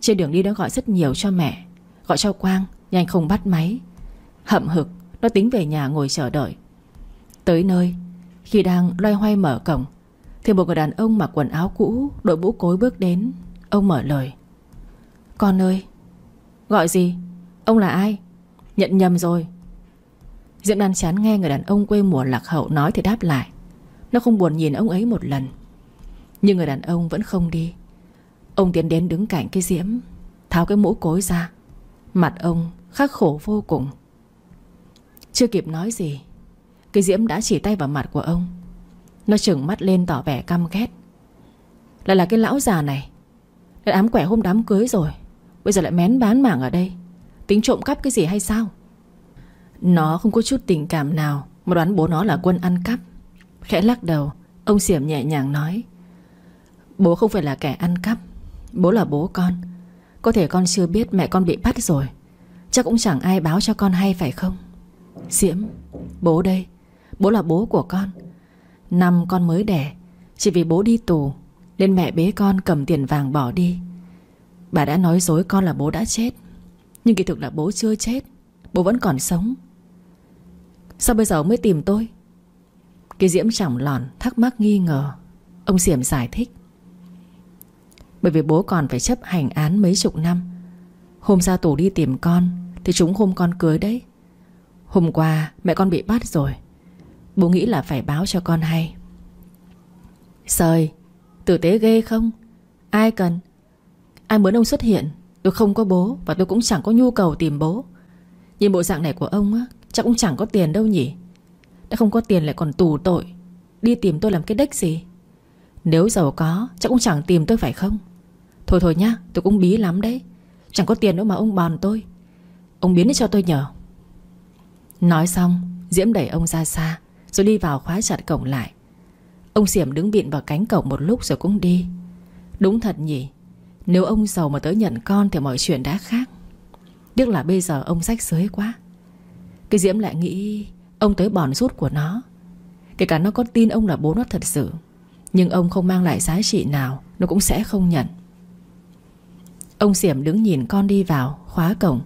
Trên đường đi nó gọi rất nhiều cho mẹ, Gọi cho Quang, nhanh không bắt máy. Hậm hực, Nó tính về nhà ngồi chờ đợi. Tới nơi, Khi đang loay hoay mở cổng, Thì một người đàn ông mặc quần áo cũ, Đội mũ cối bước đến. Ông mở lời. Con ơi, Gọi gì? Ông là ai? Nhận nhầm rồi. Diễm Lan chán nghe người đàn ông quê mùa lạc hậu nói thì đáp lại. Nó không buồn nhìn ông ấy một lần. Nhưng người đàn ông vẫn không đi. Ông tiến đến đứng cạnh cái diễm, Tháo cái mũ cối ra. Mặt ông khắc khổ vô cùng. Chưa kịp nói gì, Cái diễm đã chỉ tay vào mặt của ông. Nó trừng mắt lên tỏ vẻ căm ghét. Lại là cái lão già này. Đã ám quẻ hôm đám cưới rồi. Bây giờ lại mén bán mảng ở đây. Tính trộm cắp cái gì hay sao? Nó không có chút tình cảm nào, Mà đoán bố nó là quân ăn cắp. Khẽ lắc đầu, Ông Xiểm nhẹ nhàng nói, Bố không phải là kẻ ăn cắp, Bố là bố con. Có thể con chưa biết mẹ con bị bắt rồi, Chắc cũng chẳng ai báo cho con hay phải không? Diễm Bố đây, Bố là bố của con. Năm con mới đẻ, Chỉ vì bố đi tù, Nên mẹ bế con cầm tiền vàng bỏ đi. Bà đã nói dối con là bố đã chết. Nhưng kỳ thực là bố chưa chết. Bố vẫn còn sống. Sao bây giờ mới tìm tôi? Cái diễm trọng lòn, thắc mắc nghi ngờ. Ông Diệm giải thích. Bởi vì bố còn phải chấp hành án mấy chục năm. Hôm ra tù đi tìm con, Thì chúng hôm con cưới đấy. Hôm qua, mẹ con bị bắt rồi. Bố nghĩ là phải báo cho con hay. Sời, Tử tế ghê không? Ai cần? Ai muốn ông xuất hiện? Tôi không có bố Và tôi cũng chẳng có nhu cầu tìm bố. Nhìn bộ dạng này của ông á, Chắc cũng chẳng có tiền đâu nhỉ? Đã không có tiền lại còn tù tội. Đi tìm tôi làm cái đếch gì? Nếu giàu có, chắc cũng chẳng tìm tôi phải không? Thôi thôi nhá, tôi cũng bí lắm đấy. Chẳng có tiền nữa mà ông bòn tôi. Ông biến đi cho tôi nhờ. Nói xong, Diễm đẩy ông ra xa, Rồi đi vào khóa chặt cổng lại. Ông Diệm đứng bịn vào cánh cổng một lúc rồi cũng đi. Đúng thật nhỉ nếu ông giàu mà tới nhận con Thì mọi chuyện đã khác. Tiếc là bây giờ ông rách rưới quá. Cái Diễm lại nghĩ Ông tới bòn rút của nó. Kể cả nó có tin ông là bố nó thật sự, Nhưng ông không mang lại giá trị nào, Nó cũng sẽ không nhận. Ông Diệm đứng nhìn con đi vào, Khóa cổng,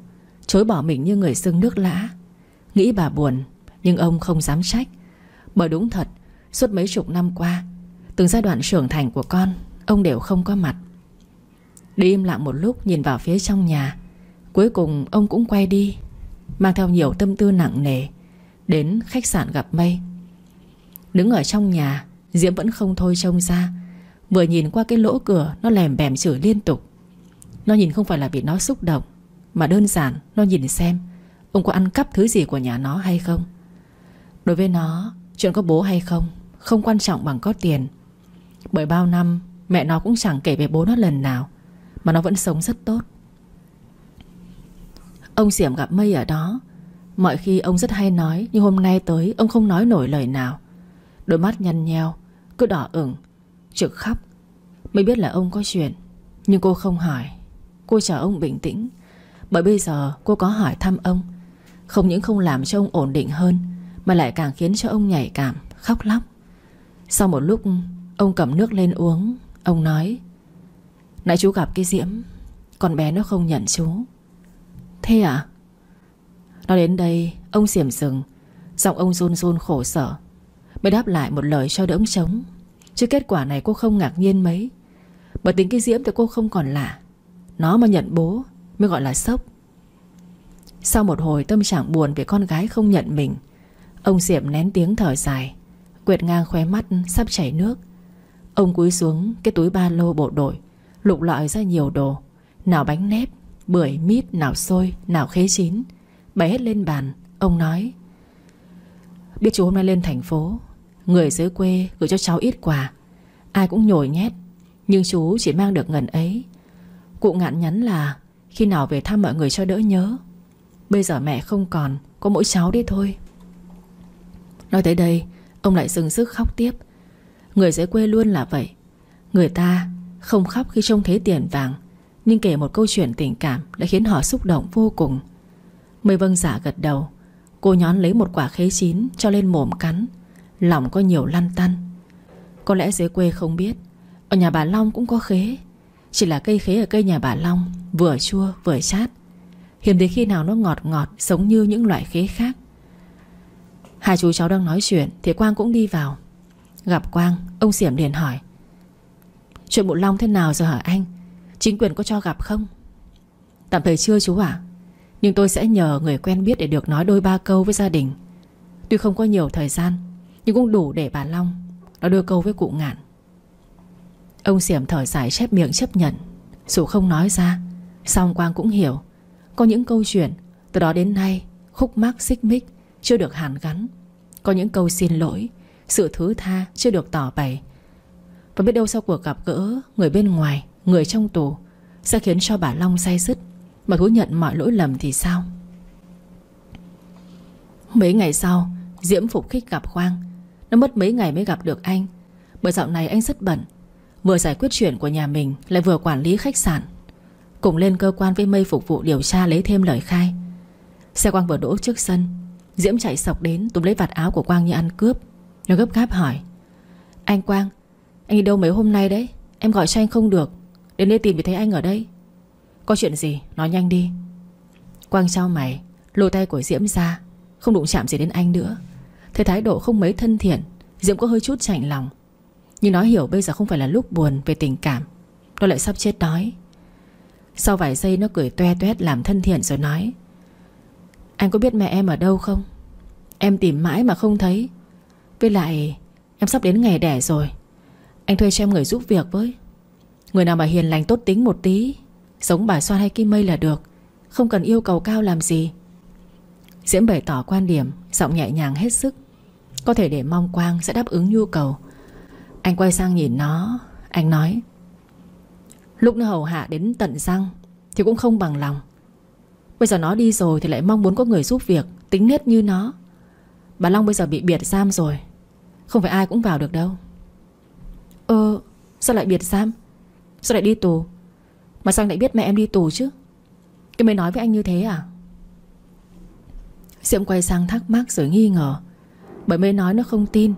Chối bỏ mình như người xưng nước lã. Nghĩ bà buồn, Nhưng ông không dám trách. Bởi đúng thật, Suốt mấy chục năm qua, Từng giai đoạn trưởng thành của con, Ông đều không có mặt. Đi im lặng một lúc, nhìn vào phía trong nhà. Cuối cùng, ông cũng quay đi, Mang theo nhiều tâm tư nặng nề, Đến khách sạn gặp mây Đứng ở trong nhà, Diễm vẫn không thôi trông ra. Vừa nhìn qua cái lỗ cửa, Nó lèm bèm chửi liên tục. Nó nhìn không phải là vì nó xúc động, Mà đơn giản nó nhìn xem, Ông có ăn cắp thứ gì của nhà nó hay không. Đối với nó, Chuyện có bố hay không Không quan trọng bằng có tiền. Bởi bao năm, mẹ nó cũng chẳng kể về bố nó lần nào. Mà nó vẫn sống rất tốt. Ông Diệm gặp Mây ở đó. Mọi khi ông rất hay nói, Nhưng hôm nay tới, ông không nói nổi lời nào. Đôi mắt nhăn nheo, Cứ đỏ ửng, Trực khóc Mới biết là ông có chuyện, Nhưng cô không hỏi. Cô chờ ông bình tĩnh. Bởi bây giờ cô có hỏi thăm ông. Không những không làm cho ông ổn định hơn, Mà lại càng khiến cho ông nhảy cảm, Khóc lóc. Sau một lúc, ông cầm nước lên uống. Ông nói Nãy chú gặp cái Diễm, Con bé nó không nhận chú. Thế à? Nó đến đây, ông xiểm rừng Giọng ông run run khổ sở, Mới đáp lại một lời cho đỡ trống. Chứ kết quả này cô không ngạc nhiên mấy. Bởi tính cái Diễm thì cô không còn lạ. Nó mà nhận bố, Mới gọi là sốc. Sau một hồi tâm trạng buồn Về con gái không nhận mình, Ông Diệm nén tiếng thở dài, Quệt ngang khóe mắt sắp chảy nước. Ông cúi xuống cái túi ba lô bộ đội Lục lọi ra nhiều đồ. Nào bánh nếp, Bưởi mít, nào xôi, Nào khế chín. Bày hết lên bàn, Ông nói, Biết chú hôm nay lên thành phố, Người dưới quê gửi cho cháu ít quà. Ai cũng nhồi nhét, Nhưng chú chỉ mang được ngần ấy. Cụ ngạn nhắn là, Khi nào về thăm mọi người cho đỡ nhớ. Bây giờ mẹ không còn, Có mỗi cháu đi thôi. Nói tới đây, Ông lại dừng sức khóc tiếp. Người dưới quê luôn là vậy. Người ta không khóc khi trông thấy tiền vàng, Nhưng kể một câu chuyện tình cảm Đã khiến họ xúc động vô cùng. Mây vâng giả gật đầu, Cô nhón lấy một quả khế chín cho lên mồm cắn, Lòng có nhiều lăn tăn. Có lẽ dưới quê không biết, Ở nhà bà Long cũng có khế, Chỉ là cây khế ở cây nhà bà Long, Vừa chua vừa chát. Hiếm đến khi nào nó ngọt ngọt Giống như những loại khế khác. Hai chú cháu đang nói chuyện Thì Quang cũng đi vào. Gặp Quang, Ông Xiểm liền hỏi Chuyện bộ Long thế nào rồi hả anh? Chính quyền có cho gặp không? Tạm thời chưa chú ạ. Nhưng tôi sẽ nhờ người quen biết để được nói đôi ba câu với gia đình. Tuy không có nhiều thời gian, Nhưng cũng đủ để bà Long Nó đưa câu với cụ ngạn. Ông Xiểm thở dài chép miệng chấp nhận. Dù không nói ra, Song Quang cũng hiểu. Có những câu chuyện, Từ đó đến nay, Khúc mắc, xích mích, Chưa được hàn gắn. Có những câu xin lỗi, Sự thứ tha chưa được tỏ bày. Và biết đâu sau cuộc gặp gỡ Người bên ngoài, Người trong tù, Sẽ khiến cho bà Long say sứt. Mà thú nhận mọi lỗi lầm thì sao? Mấy ngày sau, Diễm phục khích gặp Quang Nó mất mấy ngày mới gặp được anh. Bởi dạo này anh rất bận. Vừa giải quyết chuyện của nhà mình, Lại vừa quản lý khách sạn. Cùng lên cơ quan với mây phục vụ điều tra lấy thêm lời khai. Xe Quang vừa đỗ trước sân, Diễm chạy sọc đến túm lấy vạt áo của Quang như ăn cướp. Nó gấp gáp hỏi, Anh Quang anh đi đâu mấy hôm nay đấy? Em gọi cho anh không được. Đến đây tìm thì thấy anh ở đây. Có chuyện gì, nói nhanh đi. Quang trao mày, Lôi tay của Diễm ra. Không đụng chạm gì đến anh nữa. Thấy thái độ không mấy thân thiện, Diễm có hơi chút chạnh lòng. Nhưng nó hiểu bây giờ không phải là lúc buồn về tình cảm. Nó lại sắp chết đói. Sau vài giây nó cười toe toét làm thân thiện rồi nói, Anh có biết mẹ em ở đâu không? Em tìm mãi mà không thấy. Với lại, Em sắp đến ngày đẻ rồi. Anh thuê cho em người giúp việc với. Người nào mà hiền lành tốt tính một tí sống bà Soan hay Kim Mây là được. Không cần yêu cầu cao làm gì. Diễm bày tỏ quan điểm, Giọng nhẹ nhàng hết sức. Có thể để mong Quang sẽ đáp ứng nhu cầu. Anh quay sang nhìn nó, Anh nói, Lúc nó hầu hạ đến tận răng Thì cũng không bằng lòng. Bây giờ nó đi rồi thì lại mong muốn có người giúp việc, Tính nết như nó. Bà Long bây giờ bị biệt giam rồi, Không phải ai cũng vào được đâu. Ơ sao lại biệt giam? Sao lại đi tù? Mà sao anh lại biết mẹ em đi tù chứ? Cái mới nói với anh như thế à? Diệm quay sang thắc mắc rồi nghi ngờ. Bởi mới nói nó không tin.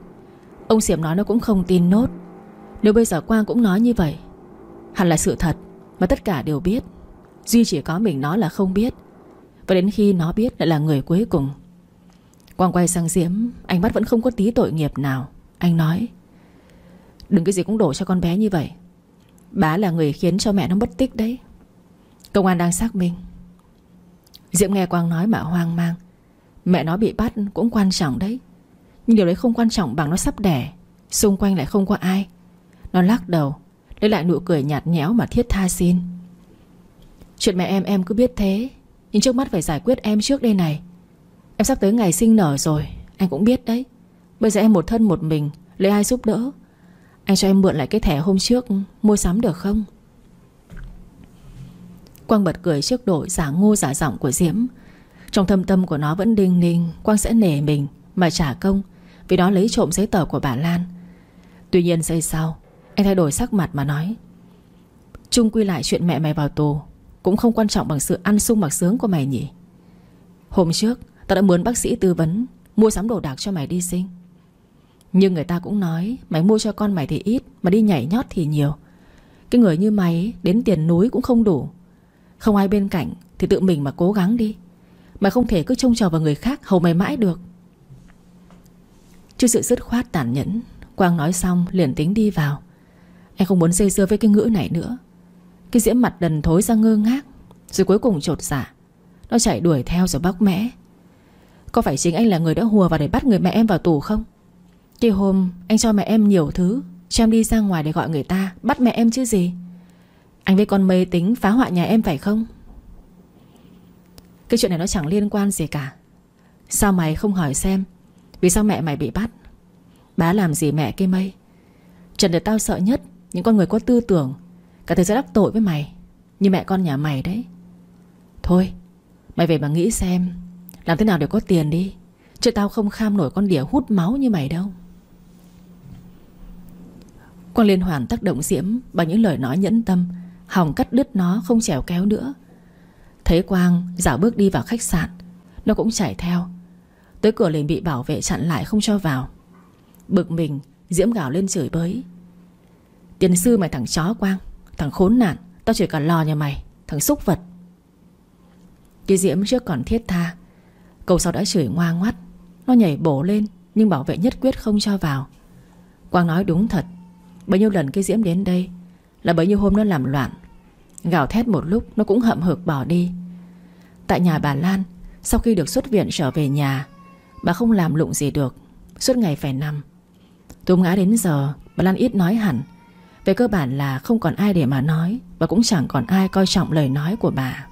Ông Diệm nói nó cũng không tin nốt. Nếu bây giờ Quang cũng nói như vậy, Hẳn là sự thật Mà tất cả đều biết. Duy chỉ có mình nó là không biết. Và đến khi nó biết lại là người cuối cùng. Quang quay sang Diễm Anh bắt vẫn không có tí tội nghiệp nào. Anh nói Đừng cái gì cũng đổ cho con bé như vậy. Bá là người khiến cho mẹ nó mất tích đấy. Công an đang xác minh. Diễm nghe Quang nói mà hoang mang. Mẹ nó bị bắt cũng quan trọng đấy. Nhưng điều đấy không quan trọng bằng nó sắp đẻ. Xung quanh lại không có ai. Nó lắc đầu, Lấy lại nụ cười nhạt nhẽo mà thiết tha xin. Chuyện mẹ em em cứ biết thế. Nhưng trước mắt phải giải quyết em trước đây này. Em sắp tới ngày sinh nở rồi, Anh cũng biết đấy. Bây giờ em một thân một mình, Lấy ai giúp đỡ? Anh cho em mượn lại cái thẻ hôm trước Mua sắm được không? Quang bật cười trước đội giả ngô giả giọng của Diễm. Trong thâm tâm của nó vẫn đinh ninh, Quang sẽ nể mình Mà trả công, Vì đó lấy trộm giấy tờ của bà Lan. Tuy nhiên giây sau, Anh thay đổi sắc mặt mà nói, Trung quy lại chuyện mẹ mày vào tù, Cũng không quan trọng bằng sự ăn sung mặc sướng của mày nhỉ. Hôm trước, Tao đã muốn bác sĩ tư vấn, Mua sắm đồ đạc cho mày đi sinh. Nhưng người ta cũng nói, Mày mua cho con mày thì ít, Mà đi nhảy nhót thì nhiều. Cái người như mày đến tiền núi cũng không đủ. Không ai bên cạnh Thì tự mình mà cố gắng đi. Mày không thể cứ trông chờ vào người khác Hầu mày mãi được. Trước sự dứt khoát tàn nhẫn, Quang nói xong liền tính đi vào. Anh không muốn dây dưa với cái ngữ này nữa. Cái diễm mặt đần thối ra ngơ ngác, Rồi cuối cùng trột dạ. Nó chạy đuổi theo rồi bóc mẽ. Có phải chính anh là người đã hùa vào để bắt người mẹ em vào tù không? Cái hôm anh cho mẹ em nhiều thứ Cho em đi ra ngoài để gọi người ta, Bắt mẹ em chứ gì? Anh với con mê tính phá hoại nhà em phải không? Cái chuyện này nó chẳng liên quan gì cả. Sao mày không hỏi xem? Vì sao mẹ mày bị bắt? Bá làm gì mẹ cái mây? Trần được tao sợ nhất, Những con người có tư tưởng, Cả thế giới đắc tội với mày, Như mẹ con nhà mày đấy. Thôi, Mày về mà nghĩ xem, làm thế nào để có tiền đi, Chứ tao không kham nổi con đỉa hút máu như mày đâu. Quang liên hoàn tác động Diễm Bằng những lời nói nhẫn tâm, Hòng cắt đứt nó không trèo kéo nữa. Thấy Quang dạo bước đi vào khách sạn, Nó cũng chạy theo. Tới cửa liền bị bảo vệ chặn lại không cho vào. Bực mình, Diễm gào lên chửi bới. Tiền sư mày thằng chó Quang, Thằng khốn nạn, Tao chỉ cả lò nhà mày, Thằng xúc vật. Cái Diễm trước còn thiết tha. Câu sau đã chửi ngoa ngoắt. Nó nhảy bổ lên, Nhưng bảo vệ nhất quyết không cho vào. Quang nói đúng thật. Bấy nhiêu lần cái diễm đến đây Là bấy nhiêu hôm nó làm loạn. Gào thét một lúc nó cũng hậm hực bỏ đi. Tại nhà bà Lan, Sau khi được xuất viện trở về nhà, Bà không làm lụng gì được. Suốt ngày phải nằm. Tùm ngã đến giờ, Bà Lan ít nói hẳn. Về cơ bản là không còn ai để mà nói Và cũng chẳng còn ai coi trọng lời nói của bà.